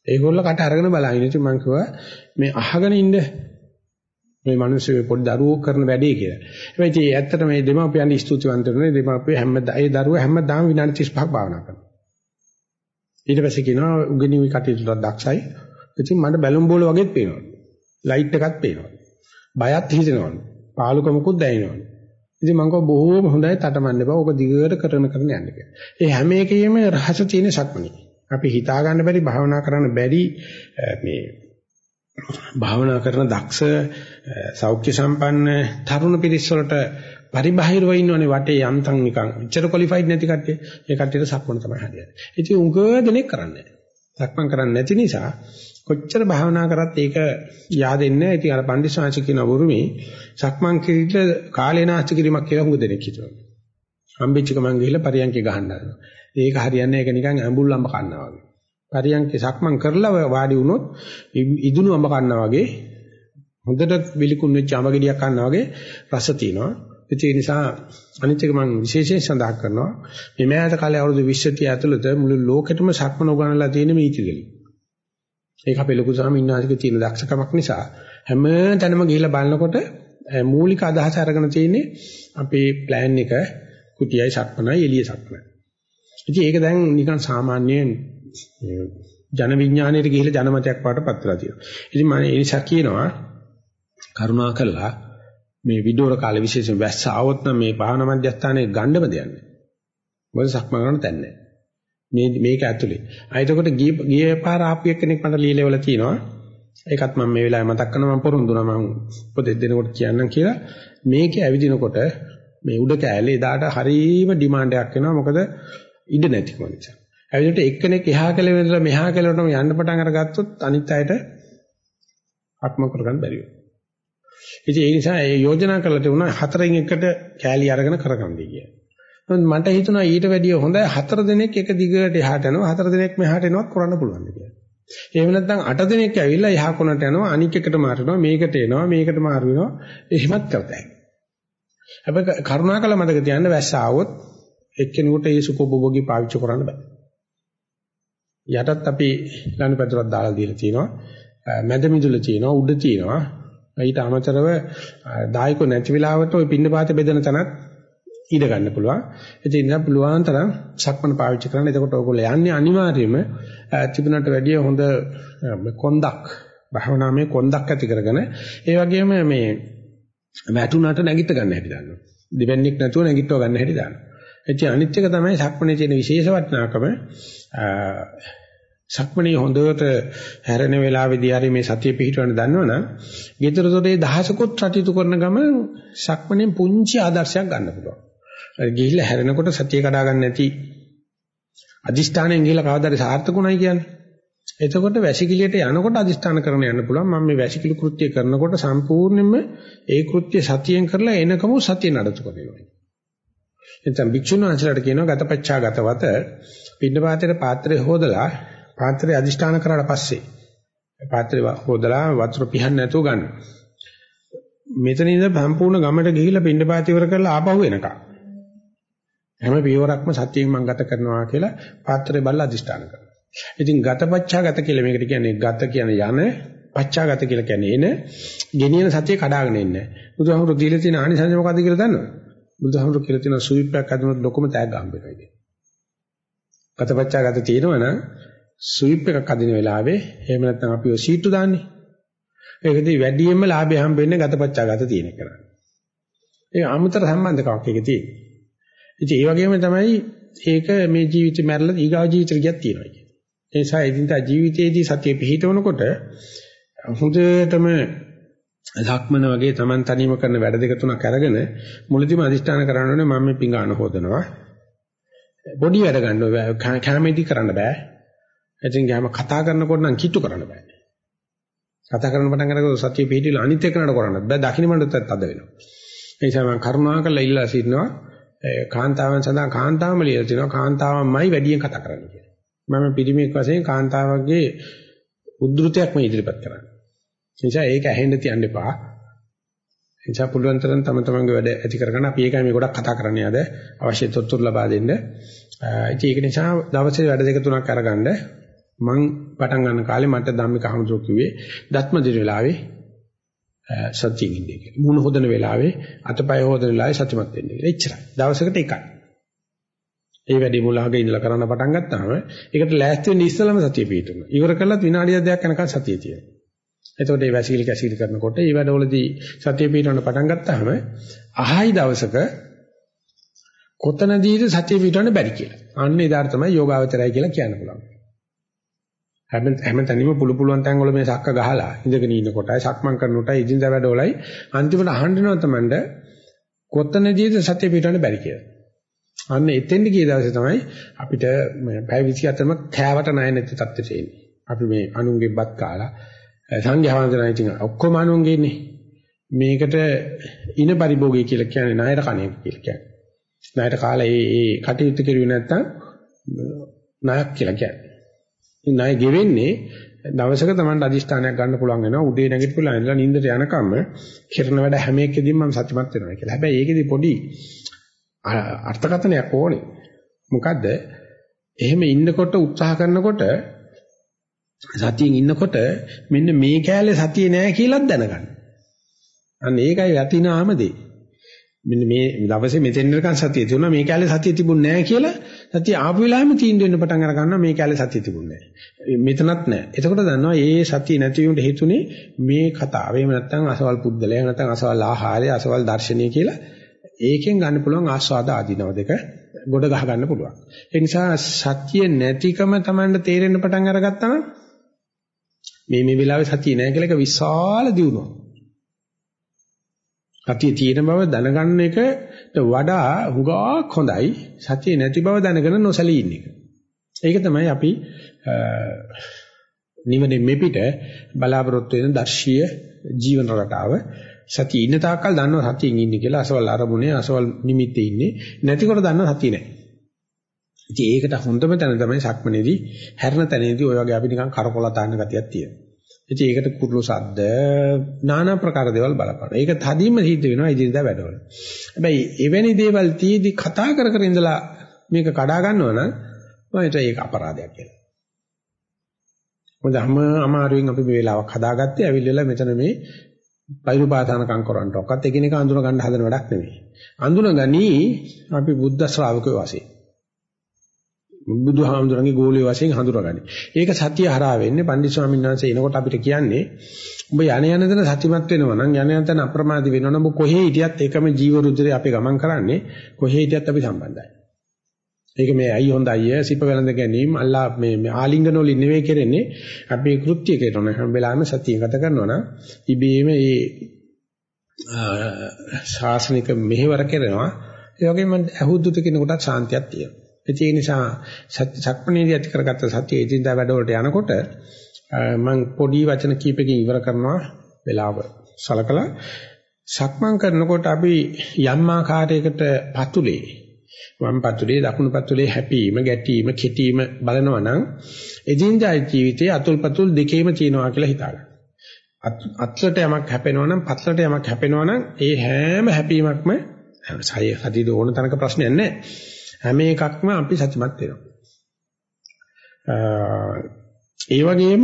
ඒගොල්ල කට අරගෙන බලහින් ඉතින් මම කිව්වා මේ අහගෙන ඉන්න මේ මිනිස්සු පොඩි දරුවෝ කරන වැඩේ කියලා. හැබැයි ඉතින් ඇත්තට මේ දෙමාපියන් ස්තුතිවන්ත වෙනවා. දෙමාපිය හැමදාම ඒ දරුවා හැමදාම විනාඩි 35ක් භාවනා කරනවා. ඊට පස්සේ කියනවා උගෙනිවි කටයුතු දක්ෂයි. ඉතින් මට බැලුම් බෝල වගේත් පේනවා. ලයිට් එකක් පේනවා. බයත් හිතෙනවා. පාලුකමකුත් දැනෙනවා. ඉතින් මම කිව්වා බොහෝම හොඳයි තටමන්න එපා. ඕක දිගට කරන කරන යන්න කියලා. ඒ හැම එකෙම රහස තියෙන සක්මනේ. අපි හිතා ගන්න බැරි භාවනා කරන්න බැරි මේ භාවනා කරන දක්ෂ සෞඛ්‍ය සම්පන්න තරුණ පිරිස් වලට පරිබාහිරව ඉන්නවනේ වටේ යන්තම් නිකන් ඉච්චර ක්වොලිෆයිඩ් නැති කට්ටිය. ඒ කට්ටියට සක්මන තමයි හරියන්නේ. ඉතින් උඟ දෙනෙක් කරන්නේ සක්මන් කරන්නේ නැති නිසා කොච්චර භාවනා කරත් ඒක yaadෙන්නේ නැහැ. ඉතින් අර පණ්ඩිතසාංශ කියන වරුමේ සක්මන් කිරිට කාලේ නාස්ති කිරීමක් කියලා උඟ දෙනෙක් හිතුවා. හම්බෙච්ච ගමන් ගිහිල්ලා පරියන්කේ ගහන්න හදනවා. ඒක හරියන්නේ ඒක නිකන් ඇඹුල් අඹ කන්නා වගේ. පරියන්කේ සක්මන් කරලා වාඩි වුණොත් ඉදුණු අඹ කන්නා වගේ හොඳට විලිකුන් වෙච්ච අඹ ගෙඩියක් කන්නා වගේ රස තියෙනවා. ඒ නිසා අනිත් එක මම විශේෂයෙන් සඳහන් කරනවා මේ මෑත කාලේ අවුරුදු 20 30 ඇතුළත මුළු ලෝකෙටම සක්මන උගන්වලා තියෙන මීතිගලි. ඒක අපේ ලොකු ස්වාමීන් වහන්සේගේ තියෙන දක්ෂකමක් නිසා හැම තැනම ගිහිල්ලා බලනකොට මූලික අදහස අරගෙන තියෙන්නේ අපේ ප්ලෑන් එක කුටියයි සක්මනයි එළිය සක්මනයි. ඉතින් ඒක දැන් නිකන් සාමාන්‍ය ජන විඥාණයට ගිහිලා ජනමතයක් වඩටපත් වෙලා තියෙනවා. ඉතින් මම ඒ නිසා කියනවා කරුණා කළා මේ විඩෝර කාලේ විශේෂයෙන් වැස්ස ආවොත් නම් මේ භාවනා මධ්‍යස්ථානයේ ගණ්ඩම දෙන්නේ. මොකද සක්මන් කරන තැන නැහැ. මේ මේක ඇතුලේ. ආ එතකොට ගිය ගිය පාර ආපු එක්කෙනෙක් මට ලීලෙවල තියෙනවා. ඒකත් මම මේ වෙලාවේ මතක් කරනවා මම පොරොන්දුනා මම පොතේ දෙනකොට කියන්නම් කියලා. මේකේ ඇවිදිනකොට මේ උඩ කෑල්ලේ එදාට හරීම ඩිමාන්ඩ් එකක් එනවා. මොකද ඉඩ නැතිකම නිසා. ඇවිල්ලා එක්කෙනෙක් එහා කෙළවෙන ඉඳලා මෙහා කෙළවරටම යන්න පටන් අරගත්තොත් අනිත් අයට ආත්ම කරගන්න බැරි වෙනවා. ඉතින් ඒ නිසා ඒ යෝජනා කරලා තිබුණා හතරෙන් එකට කෑලි අරගෙන කරගන්නයි කියලා. මට හිතුණා ඊට වැඩිය හොඳයි හතර දිනක් එක දිගට එහාට යනවා හතර දිනක් මෙහාට එනවත් කරන්න පුළුවන් කියලා. එහෙම නැත්නම් අට දිනක් ඇවිල්ලා එහා කොනට යනවා අනික් එකට මාරනවා මේකට එනවා මේකට මාරු වෙනවා එහෙමත් කරතයි. හැබැයි කරුණාකර මතක තියාගන්න වැස්ස ආවොත් එක්කෙනෙකුට ඒ සුඛෝපභෝගී පාවිච්චි කරන්න බෑ. යටත් අපි ලනුපැදුරක් දාලා දීලා තියෙනවා. මැද මිදුල තියෙනවා, උඩ තියෙනවා. ඊට අමතරව දායක නැති වෙලාවට ওই පින්නපාත බෙදෙන තැනත් ඊඩ ගන්න පුළුවන්. ඒ නිසා පුළුවන් තරම් සක්මන පාවිච්චි කරන්න. එතකොට ඔයගොල්ලෝ යන්නේ අනිවාර්යයෙන්ම තිබුණට වැඩිය හොඳ කොන්දක් භවනාමේ කොන්දක් ඇති කරගෙන ඒ වගේම මේ වැටුණට නැගිට ගන්න හැටි දන්නවා. දෙවන්නේක් නැතුව නැගිටව ගන්න හැටි දන්නවා. ඉතින් අනිත් එක තමයි සක්මණේ තියෙන විශේෂ වටිනාකම සක්මණේ හොඳට හැරෙන වෙලාවේදී හරි මේ සතිය පිහිටවන්න දන්නවනම් ගෙදර දොරේ දහසකුත් රටිතු කරන ගම සක්මණෙන් පුංචි ආදර්ශයක් ගන්න පුළුවන්. ගිහිල්ලා හැරෙනකොට සතිය කඩා ගන්න නැති අදිෂ්ඨානයෙන් ගිහිල්ලා කවදාද සාර්ථකුණයි කියන්නේ. එතකොට වැසිකිළියට යනකොට අදිෂ්ඨාන කරන යන්න පුළුවන් මම මේ වැසිකිලි කෘත්‍ය කරනකොට සම්පූර්ණයෙන්ම ඒ කෘත්‍ය සතියෙන් කරලා එනකම සතිය නඩත්තු කරනවා. එතෙන් භික්ෂුන් වහන්සේලාට කියනවා ගතපච්චා ගතවත පින්නපාතේ පාත්‍රය හොදලා පාත්‍රය අදිෂ්ඨාන කරාට පස්සේ පාත්‍රය හොදලා වතුර පිහන්න නැතුව ගන්න. මෙතන ඉඳන් සම්පූර්ණ ගමට ගිහිල්ලා පින්නපාතේ ඉවර කරලා ආපහු එනකම්. හැම පියවරක්ම සතියෙන් මම ගත කරනවා කියලා පාත්‍රය බලලා අදිෂ්ඨාන කරනවා. ඉතින් ගතපච්චා ගත කියලා මේකට කියන්නේ ගත කියන යන පච්චා ගත කියලා කියන්නේ එන ගෙනියන සතිය කඩාගෙන ඉන්නේ. බුදුහාමුදුරු දීලා තියෙන ආනිසංස මොකද්ද කියලා දන්නවද? බුදුහාමුදුරු කියලා තියෙන සුවිප්පයක් අදිනොත් ලොකම තෑග්ග හම්බෙනවා ඉතින්. ගතපච්චා ගත තියෙනවනම් සුවිප් එකක් අදින වෙලාවේ එහෙම නැත්නම් අපි ඔය සීට්ටු දාන්නේ. ඒකදී වැඩියෙන්ම ලාභය හම්බෙන්නේ ගතපච්චා ගත තියෙන එක. ඒ අමුතර සම්බන්ධකමක් එකේ තියෙන්නේ. ඉතින් ඒ වගේම තමයි ඒක මේ ජීවිතේ මැරලා ඊගාව ජීවිතේ ගියක් තියෙනවා කියන්නේ. ඒ නිසා එදිනදා ජීවිතයේදී සතිය පිහිටවනකොට හොඳටම ලක්මන වගේ Taman තනියම කරන වැඩ දෙක තුනක් අරගෙන මුලදීම අදිෂ්ඨාන කරන්න ඕනේ මම මේ පිඟාන හොදනවා. බොඩි වැඩ ගන්න කැමෙදි කරන්න බෑ. ඉතින් ගෑම කතා කරනකොට නම් කිට්ටු කරන්න බෑ. කතා කරන පටන් අරගෙන සතිය පිහිටිලා අනිත් එකනට කරන්නත් බෑ. දකුණු මණ්ඩලත් අද වෙනවා. ඒ නිසා මම කරුණාකරලා ඉල්ලා සිටිනවා කාන්තාවන් සඳහා කාන්තාවම ලියලා තිනවා කාන්තාවන්මයි වැඩියෙන් කතා කරන්නේ කියලා. මම පිරිමියෙක් වශයෙන් කාන්තාවගේ උද්ෘතයක් මේ ඉදිරිපත් කරන්නේ. ඒ නිසා ඒක ඇහෙන්න තියන්න එපා. ඒ නිසා පුළුවන් තරම් තම තමන්ගේ වැඩ ඇති කරගන්න අපි ඒකයි මේ ගොඩක් කතා කරන්නේ අද අවශ්‍ය තොරතුරු ලබා දෙන්න. ඉතින් ඒක නිසා දවසේ වැඩ දෙක තුනක් අරගන්න මං පටන් ගන්න කාලේ මට ධම්මික හමුදුර කිව්වේ දත්ම දින වෙලාවේ සත්‍යයෙන් ඉන්නේ කියලා. මුණ හොදන වෙලාවේ අතපය හොදන වෙලාවේ සත්‍යමත් වෙන්න කියලා. එච්චරයි. දවසකට එකයි. ඒ වැඩි මුලහගේ ඉඳලා කරන්න පටන් ගත්තාම ඒකට ලෑස්ති වෙන්න ඉස්සෙල්ලම සතිය පිටුනවා. ඉවර කළත් විනාඩියක් දෙකක් යනකම් සතිය තියෙනවා. එතකොට මේ වැසිකිලි කැසිකිලි කරනකොට මේ වැඩවලදී සතිය පිටවන්න පටන් ගත්තාම අහයි දවසක කොතනදීද සතිය පිටවන්න බැරි කියලා. අන්න එදාට තමයි යෝගාවචරය කියලා කියන්න පුළුවන්. හැම හැමතැනම පුළු පුළුවන් තැන් වල මේ සක්ක ගහලා ඉඳගෙන ඉන්න කොටයි සක්මන් කරන කොටයි ඉදින්දා වැඩවලයි අන්තිමට අහන්නව තමයි කොතනදීද සතිය පිටවන්න බැරි කියලා. අන්න එතෙන්ද ගිය දවසේ තමයි අපිට පැය 24ම කෑවට ණය නැති තත්ත්වෙට එන්නේ. අපි මේ අනුන්ගේ බත් කාලා සංඝයා වහන්සේලා ඉතින් ඔක්කොම අනුන්ගේ ඉන්නේ. මේකට ඉන පරිභෝගය කියලා කියන්නේ ණයට කණේ කියලා කියන්නේ. ණයට කාලා ඒ ඒ කටයුතු කරුවේ නැත්තම් ණයක් කියලා කියන්නේ. ණය ගෙවෙන්නේ දවසක Tamanට අදිෂ්ඨානයක් ගන්න පුළුවන් වෙනවා උදේ නැගිටලා ඉඳලා නිින්දට යනකම් කරන වැඩ හැම එකෙදීම මම සතුටුමත් වෙනවා කියලා. හැබැයි ඒකෙදි පොඩි අර්ථකථනයක් ඕනේ. මොකද්ද? එහෙම ඉන්නකොට උත්සාහ කරනකොට සතියෙන් ඉන්නකොට මෙන්න මේ කෑල්ලේ සතිය නෑ කියලා දැනගන්න. අන්න ඒකයි වටිනාම දේ. මෙන්න මේ දවසේ මෙතෙන් නිකන් සතිය තිබුණා මේ කැලේ සතිය තිබුණේ නැහැ කියලා සතිය ආපු වෙලාවෙම තීන්දුව වෙන්න පටන් අර ගන්නවා මේ කැලේ සතිය තිබුණේ නැහැ. මෙතනත් නැහැ. එතකොට දන්නවා මේ සතිය නැති වුණට හේතුනේ මේ කතාව. එහෙම නැත්නම් අසවල් පුද්දලය, නැත්නම් අසවල් ආහාරය, අසවල් දර්ශනය කියලා ඒකෙන් ගන්න පුළුවන් ආස්වාද ආදීනව දෙක ගොඩ ගහ ගන්න පුළුවන්. ඒ නිසා සතිය නැතිකම Tamanට තේරෙන්න පටන් අරගත්තාම මේ මේ වෙලාවේ සතිය නැහැ කියලා එක විශාල දියුණුවක්. සතිය තියෙන බව දැනගන්න එකට වඩා හුඟක් හොඳයි සතිය නැති බව දැනගෙන නොසලී ඉන්න එක. ඒක තමයි අපි නිවනේ මෙපිට බලාපොරොත්තු වෙන දර්ශීය ජීවන රටාව සතිය ඉන්න තාක්කල් දන්නවා සතියෙන් ඉන්නේ කියලා අසවල් අරමුණේ අසවල් නිමිත්තේ ඉන්නේ නැතිකොට දන්නවා සතිය නැහැ. ඉතින් ඒකට හොඳම තැන තමයි සක්මනේදී හැරෙන තැනේදී ඔය වගේ අපි නිකන් කරකොල තාන්න ගතියක් තියෙනවා. ඉතින් ඒකට කුරුළු සද්ද নানা ප්‍රකාර දේවල් බලපාන. ඒක තදින්ම සිද්ධ වෙනවා ඉදිරියදා වැඩවල. හැබැයි එවැනි දේවල් තීදි කතා කර කර ඉඳලා මේක කඩා ගන්නවා නම් මම හිතුවා ඒක අපරාධයක් කියලා. මොකද හැම අමාරුවෙන් අපි මේ වෙලාවක් හදාගත්තේ ඇවිල්ලා මෙතන මේ පෛරුපාදානකම් කරන්න ඔක්කත් එකිනෙක අඳුන ගන්න හදන වැඩක් නෙමෙයි. අඳුනගනි අපි බුද්ධ ශ්‍රාවකයෝ වශයෙන්. බුදුහාමුදුරන්ගේ ගෝලිය වශයෙන් හඳුරගන්නේ. ඒක සත්‍ය හරහා වෙන්නේ පන්දි ස්වාමීන් වහන්සේ එනකොට අපිට කියන්නේ ඔබ යණ යන දන සත්‍යමත් වෙනවා නම් යණ යන තැන අප්‍රමාදී වෙනවා නම් ඔබ කොහේ හිටියත් එකම ජීව රුධිරේ අපි ගමන් කරන්නේ. කොහේ හිටියත් අපි සම්බන්ධයි. ඒක මේ ඇයි හොඳයි සිප වෙලඳ ගැනීම අල්ලා මේ මේ ආලිංගන වලින් නෙවෙයි කරන්නේ. අපි කෘත්‍ය කරන හැම වෙලාවෙම සතිය ගත කරනවා නම් ඉබේම මේ ශාසනික මෙහෙවර කරනවා. ඒ වගේම අහුද්දුත කෙනෙකුට ශාන්තියක් තියෙනවා. ඒ නිසා සත්‍ය සක්මණේදී ඇති කරගත්ත සත්‍ය එදින්දා වැඩවලට යනකොට මම පොඩි වචන කීපකින් ඉවර කරනවා වෙලාව සලකලා සක්මන් කරනකොට අපි යම් ආකාරයකට පතුලේ වම් පතුලේ දකුණු පතුලේ හැපීම ගැටීම කෙටීම බලනවා නම් එදිනදා ජීවිතයේ අතුල් පතුල් දෙකේම තියෙනවා කියලා හිතාගන්න. අත්ලට යමක් හැපෙනවා නම් පත්ලට යමක් හැපෙනවා නම් ඒ හැම හැපීමක්ම සය හදිද ඕන තරක ප්‍රශ්නයක් නැහැ. හැම එකක්ම අපි සත්‍යමත් වෙනවා. ඒ වගේම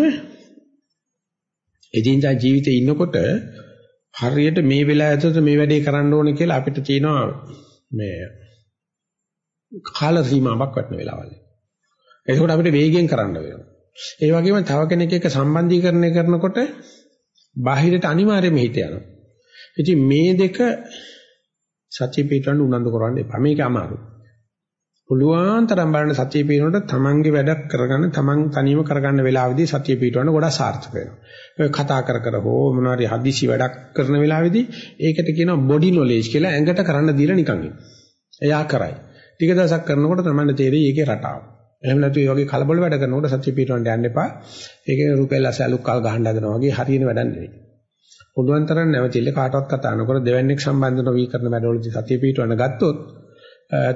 එදිනදා ජීවිතේ ඉන්නකොට හරියට මේ වෙලාව ඇතුළත මේ වැඩේ කරන්න ඕනේ කියලා අපිට තියෙනවා මේ කාල සීමාවක් වටන වෙලාවල්. ඒකෝට අපිට වේගයෙන් කරන්න වෙනවා. ඒ වගේම තව කෙනෙක් එක්ක සම්බන්ධීකරණය කරනකොට බාහිරට අනිවාර්යයෙන්ම හිත යනවා. ඉතින් මේ දෙක සත්‍ය පිටවන්න උනන්දු කරන්න එපා. මේක අමාරුයි. පුළුවන් තරම් බලන්න සත්‍ය පිටවනට තමන්ගේ වැඩක් කරගන්න තමන් තනියම කරගන්න වෙලාවෙදී සත්‍ය පිටවන්න ගොඩාක් සාර්ථක වෙනවා. ඔය කතා කර කර හෝ මොනවාරි හදිසි වැඩක් කරන වෙලාවෙදී ඒකට කියනවා බොඩි නොලෙජ් කියලා ඇඟට කරන්න දීලා නිකන් එයා කරයි. ටික දවසක් කරනකොට තමයි තේරෙයි ඒකේ රටාව. එහෙම නැතු ඒ වගේ කලබල වැඩ කරනකොට සත්‍ය පිටවන්න යන්න එපා. ඒකේ රුපියල් අසලුක් කල් ගහන්න හදනවා වගේ හරියන වැඩක් නෙවෙයි. පුළුවන් තරම් නැවතිල්ල කාටවත් කතා නොකර දෙවන්නේක් සම්බන්ධ නොවි කරන වැඩවලදී සත්‍ය පිටවන්න ගත්තොත්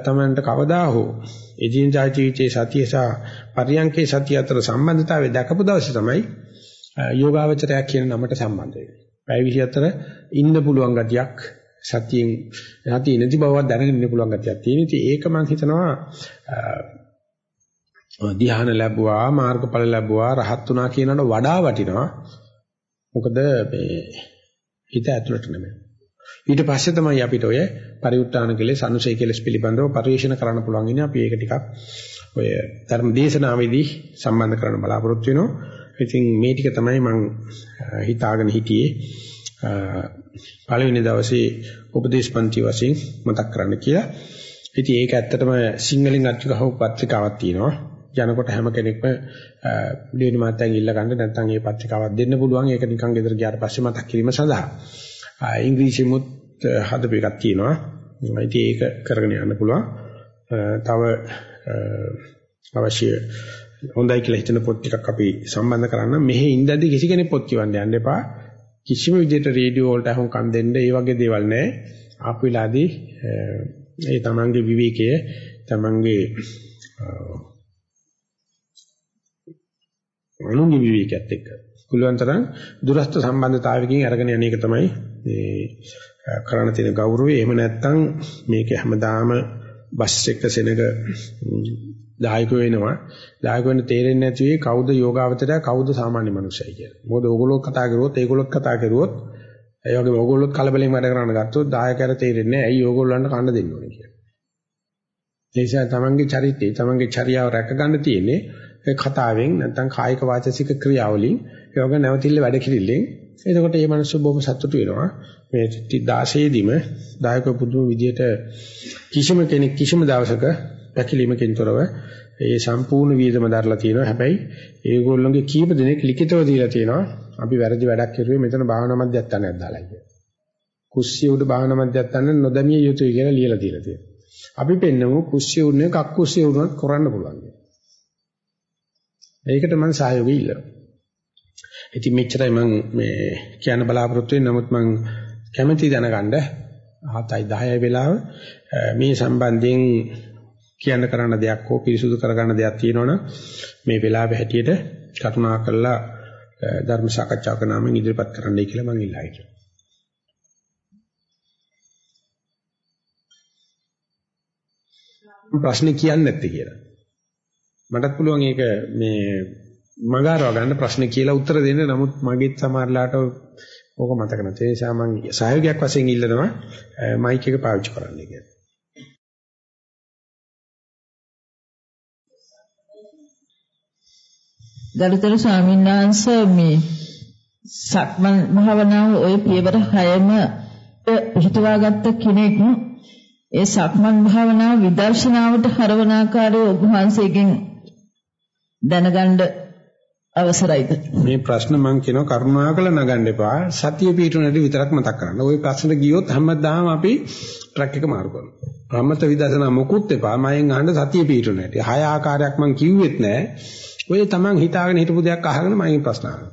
තමන්ට කවදා හෝ එදිනදා ජීවිතයේ සතිය සහ පරියන්කේ සතිය අතර සම්බන්ධතාවය දැකපු දවසේ තමයි යෝගාවචරයක් කියන නමට සම්බන්ධ වෙන්නේ. පැය 24 ඉන්න පුළුවන් ගතියක් සතියෙන් සතිය නැති බවක් දැනගෙන ඉන්න පුළුවන් ගතියක් තියෙන. ඉතින් ඒක මම හිතනවා ධ්‍යාන ලැබුවා මාර්ගඵල ලැබුවා රහත් වුණා කියනකට වඩා වටිනවා. මොකද මේ හිත ඇතුළට නෙමෙයි. ඊට පස්සේ තමයි අපිට ඔය පරිඋත් ทาน කෙලෙස් අනුසය කෙලෙස් පිළිබඳව පරිශන කරන්න පුළුවන් ඉන්නේ. අපි ඒක ටිකක් ඔය ධර්ම දේශනාවේදී සම්බන්ධ කරන්න බලාපොරොත්තු වෙනවා. ඉතින් මේ ටික තමයි මම හිතාගෙන හිටියේ. පළවෙනි දවසේ උපදේශ පන්ති වශයෙන් මතක් කරන්න කියලා. ඉතින් ඒක ඇත්තටම සිංහලෙන් අච්චු ගහපු පත්‍රිකාවක් තියෙනවා. යනකොට හැම කෙනෙක්ම දෙවෙනි මාතෙන් ඉල්ල ගන්න නැත්නම් මේ පත්‍රිකාවක් දෙන්න පුළුවන්. ඒක නිකන් ගෙදර ගියාට පස්සේ මතක් කිරීම සඳහා. ඉංග්‍රීසිමුත් හදපු එකක් තියෙනවා. ඉතින් ඒක කරගෙන යන්න පුළුවන්. තව අවශ්‍ය හොඳයි කියලා හිතන පොත් ටිකක් අපි සම්බන්ධ කරන්න. මෙහි ඉඳන්දි කිසි කෙනෙක් පොත් කියවන්න යන්න එපා. කිසිම විදිහට රේඩියෝ වලට අහුම් කන් දෙන්න ඒ වගේ දේවල් නැහැ. ආපු වෙලාදී ඒ තමන්ගේ විවේකයේ තමන්ගේ අනුන්ගේ විවේකයත් එක්ක පුළුවන් තරම් දුරස්ත සම්බන්ධතාවයකින් අරගෙන යන එක තමයි මේ කරණ තියෙන ගෞරවය. එහෙම නැත්නම් මේක හැමදාම බස් එක සෙනග දායක වෙනවා. දායක වෙන්න තේරෙන්නේ නැති වෙයි කවුද යෝගාවචරය කවුද සාමාන්‍ය මනුස්සයයි කියලා. මොකද ඕගොල්ලෝ කතා කරුවොත් ඒගොල්ලොත් කතා කරුවොත් ඒ වගේම ඕගොල්ලොත් කලබලෙන් වැඩ කරන්න ගත්තොත් දායකයර තේරෙන්නේ නැහැ ඇයි ඕගොල්ලන්ට කන්න දෙන්න ඕනේ කියලා. ඒ නිසා තමන්ගේ චරිතය තමන්ගේ චර්යාව රැක ගන්න තියෙන්නේ ඒ කතාවෙන් නැත්නම් කායික වාචසික ක්‍රියාවලින් ඒ වගේ නැවතිල්ල වැඩ කිරිල්ලෙන් එතකොට මේ මිනිස්සු බොහොම සතුටු වෙනවා මේ 16 දිම දායක පුදුම විදියට කිසිම කෙනෙක් කිසිම දවසක පැකිලීමකින් තොරව ඒ සම්පූර්ණ වීදම දරලා තියෙනවා. හැබැයි ඒගොල්ලෝගේ කීප දෙනෙක් ලිඛිතව දීලා තියෙනවා. අපි වැරදි වැඩක් කරුවේ මෙතන භාවනා මධ්‍යස්ථානයක් දාලා කියලා. කුස්සිය උඩ භාවනා මධ්‍යස්ථාන නොදමිය යුතුයි කියලා ලියලා දීලා තියෙනවා. අපි පෙන්නමු කුස්සිය උඩනේ කක්කුස්සිය උඩනත් කරන්න පුළුවන්. ඒකට මම සහයෝගය ඉල්ලනවා. ඉතින් මෙච්චරයි මම මේ කියන්න බලාපොරොත්තු වෙන්නේ. නමුත් මම කැමැති දැනගන්න 7යි 10යි වෙලාව මේ සම්බන්ධයෙන් කියන්න කරන්න දෙයක් හෝ පිරිසුදු කරගන්න දෙයක් තියෙනවනම් මේ වෙලාවේ හැටියට කරුණා කරලා ධර්ම සාකච්ඡාවක නාමයෙන් ඉදිරිපත් කරන්නයි කියලා මම ඉල්ලා හිටියා. ප්‍රශ්නේ කියන්නේ නැත්තේ කියලා. මටත් පුළුවන් ඒක මේ මගාරව ගන්න ප්‍රශ්නේ කියලා උත්තර දෙන්න. නමුත් මගෙත් සමහරලාට ඕක මතක නැතේ. ඒ නිසා මම සහයෝගයක් වශයෙන් ඉල්ලනවා මයික් එක පාවිච්චි කරන්න කියලා. ගරුතර ස්වාමීන් වහන්සේ මේ සක්මන් භාවනාව ওই පියවර 6ම පිටවාගත්ත කෙනෙක් ඒ සක්මන් භාවනාව විදර්ශනාවට හරවන ආකාරය ඔබ වහන්සේගෙන් දැනගන්න අවසරයිද මේ ප්‍රශ්න මම කියනවා කරුණාකර නගන්න එපා සතිය පිටුනට විතරක් මතක් කරන්න. ওই ප්‍රශ්නට ගියොත් හැමදාම අපි ට්‍රැක් එක මාරු කරනවා. රමත විදර්ශනා මොකුත් එපා මයෙන් අහන්න සතිය පිටුනට. හය ආකාරයක් මම කිව්වෙත් නෑ. ඔය තමන් හිතාගෙන හිටපු දෙයක් අහගෙන මම ප්‍රශ්න අහනවා.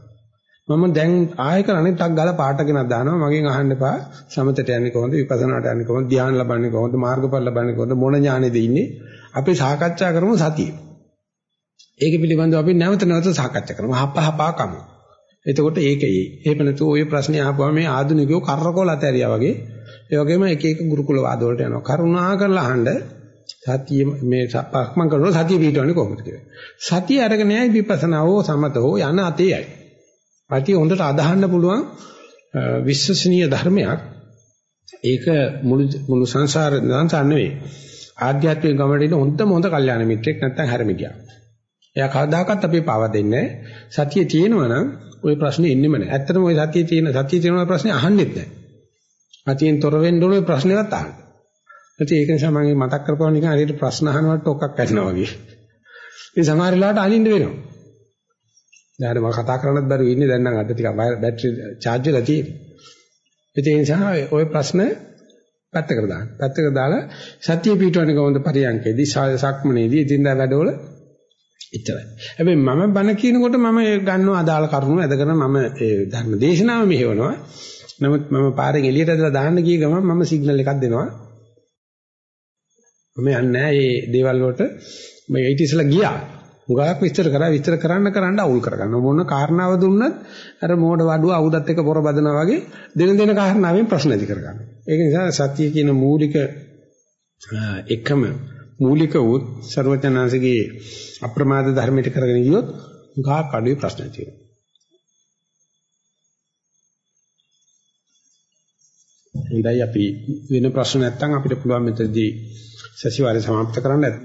මම දැන් ආයෙ කරන්නේ ටක් ගාලා පාට ගෙනත් දානවා මගෙන් අහන්න එපා සමතට යන්නේ කොහොමද විපස්සනාට යන්නේ කොහොමද ධ්‍යාන ලබන්නේ කොහොමද මාර්ගඵල ලබන්නේ කොහොමද මොන ඥානෙද ඉන්නේ අපි සාකච්ඡා කරමු සතිය. ඒක පිළිබඳව අපි නැවත නැවත සාකච්ඡා කරමු හප හපා කමු. එතකොට ඒකයි. එහෙම නැතුව ওই ප්‍රශ්නේ අහපුවම මේ ආධුනිකයෝ කරකෝල ඇතරියා වගේ ඒ වගේම එක එක ගුරුකුල වාද වලට යනවා. කරුණා කරලා අහන්න සතිය මේ පක්මන් කරනවා සතිය පිටවන්නේ කොහොමද කියලා. සතිය අරගෙන යයි විපස්සනාවෝ සමතෝ යන අතේයි. පැටි හොඳට අදහන්න පුළුවන් විශ්වසනීය ධර්මයක්. ඒක මුළු මුළු සංසාරේ සංසාර නෙවෙයි. ආධ්‍යාත්මික ගමනට ඉන්න හොඳම හොඳ කල්යාණ මිත්‍රෙක් නැත්තම් හැරමිටියක්. එයා කවදාකවත් අපි පාව දෙන්නේ සතිය තියෙනවා නම් ওই ප්‍රශ්නේ ඉන්නෙම නැහැ. ඇත්තටම ওই සතිය තියෙන සතිය තියෙන ওই ප්‍රශ්නේ අහන්නෙත් නැහැ. සතියෙන් තොර වෙන්න ඕනේ ප්‍රශ්නේවත් අහන්න. ඉතින් ඒක නිසා මම මතක් කරපුවා නිකන් හරියට ප්‍රශ්න අහනවට ඔක්කක් කරනවා වගේ. ඉතින් සමහර වෙලාවට අනින්න වෙනවා. දැන් මම කතා කරන්නත් බැරුව ඉන්නේ දැන් නම් අද ටිකක් බැටරි charge වෙලා තියෙන්නේ. ඒ නිසා ওই ප්‍රශ්න පැත්තකට දාන්න. පැත්තකට දාලා සත්‍ය පිටවන්නේ කොහොමද පරියන්කේදී සක්මනේදී ඉදින්දා වැඩවල ඉතරයි. හැබැයි මම බණ කියනකොට මම ගන්නවා අදාළ කරුණු ඇදගෙන මම ඒ ධර්ම දේශනාව මෙහෙවනවා. නමුත් මම පාරෙන් එළියට ඇදලා දාන්න ගිය ගමන් මම සිග්නල් එකක් දෙනවා. මම යන්නේ නැහැ මේ දේවල් වලට. මම ඊට ඉස්සලා ගියා. හුඟක් විස්තර කරා විස්තර කරන්න කරන්න අවුල් කරගන්න මොන කාරණාව දුන්නත් අර මෝඩ වඩුව අවුදත් එක පොර බදනවා වගේ දින දින කාරණාවෙන් ප්‍රශ්න ඇති කරගන්න. ඒක නිසා සත්‍ය කියන මූලික එකම මූලික වූ ਸਰවඥාන්සේගේ අප්‍රමාද ධර්මයට කරගෙන ගියොත් උගා කඩුවේ ප්‍රශ්න තියෙනවා. ඉඳයි අපි වෙන ප්‍රශ්න නැත්නම් අපිට පුළුවන් මෙතනදී සැසිවාරය සමාප්ත කරන්න.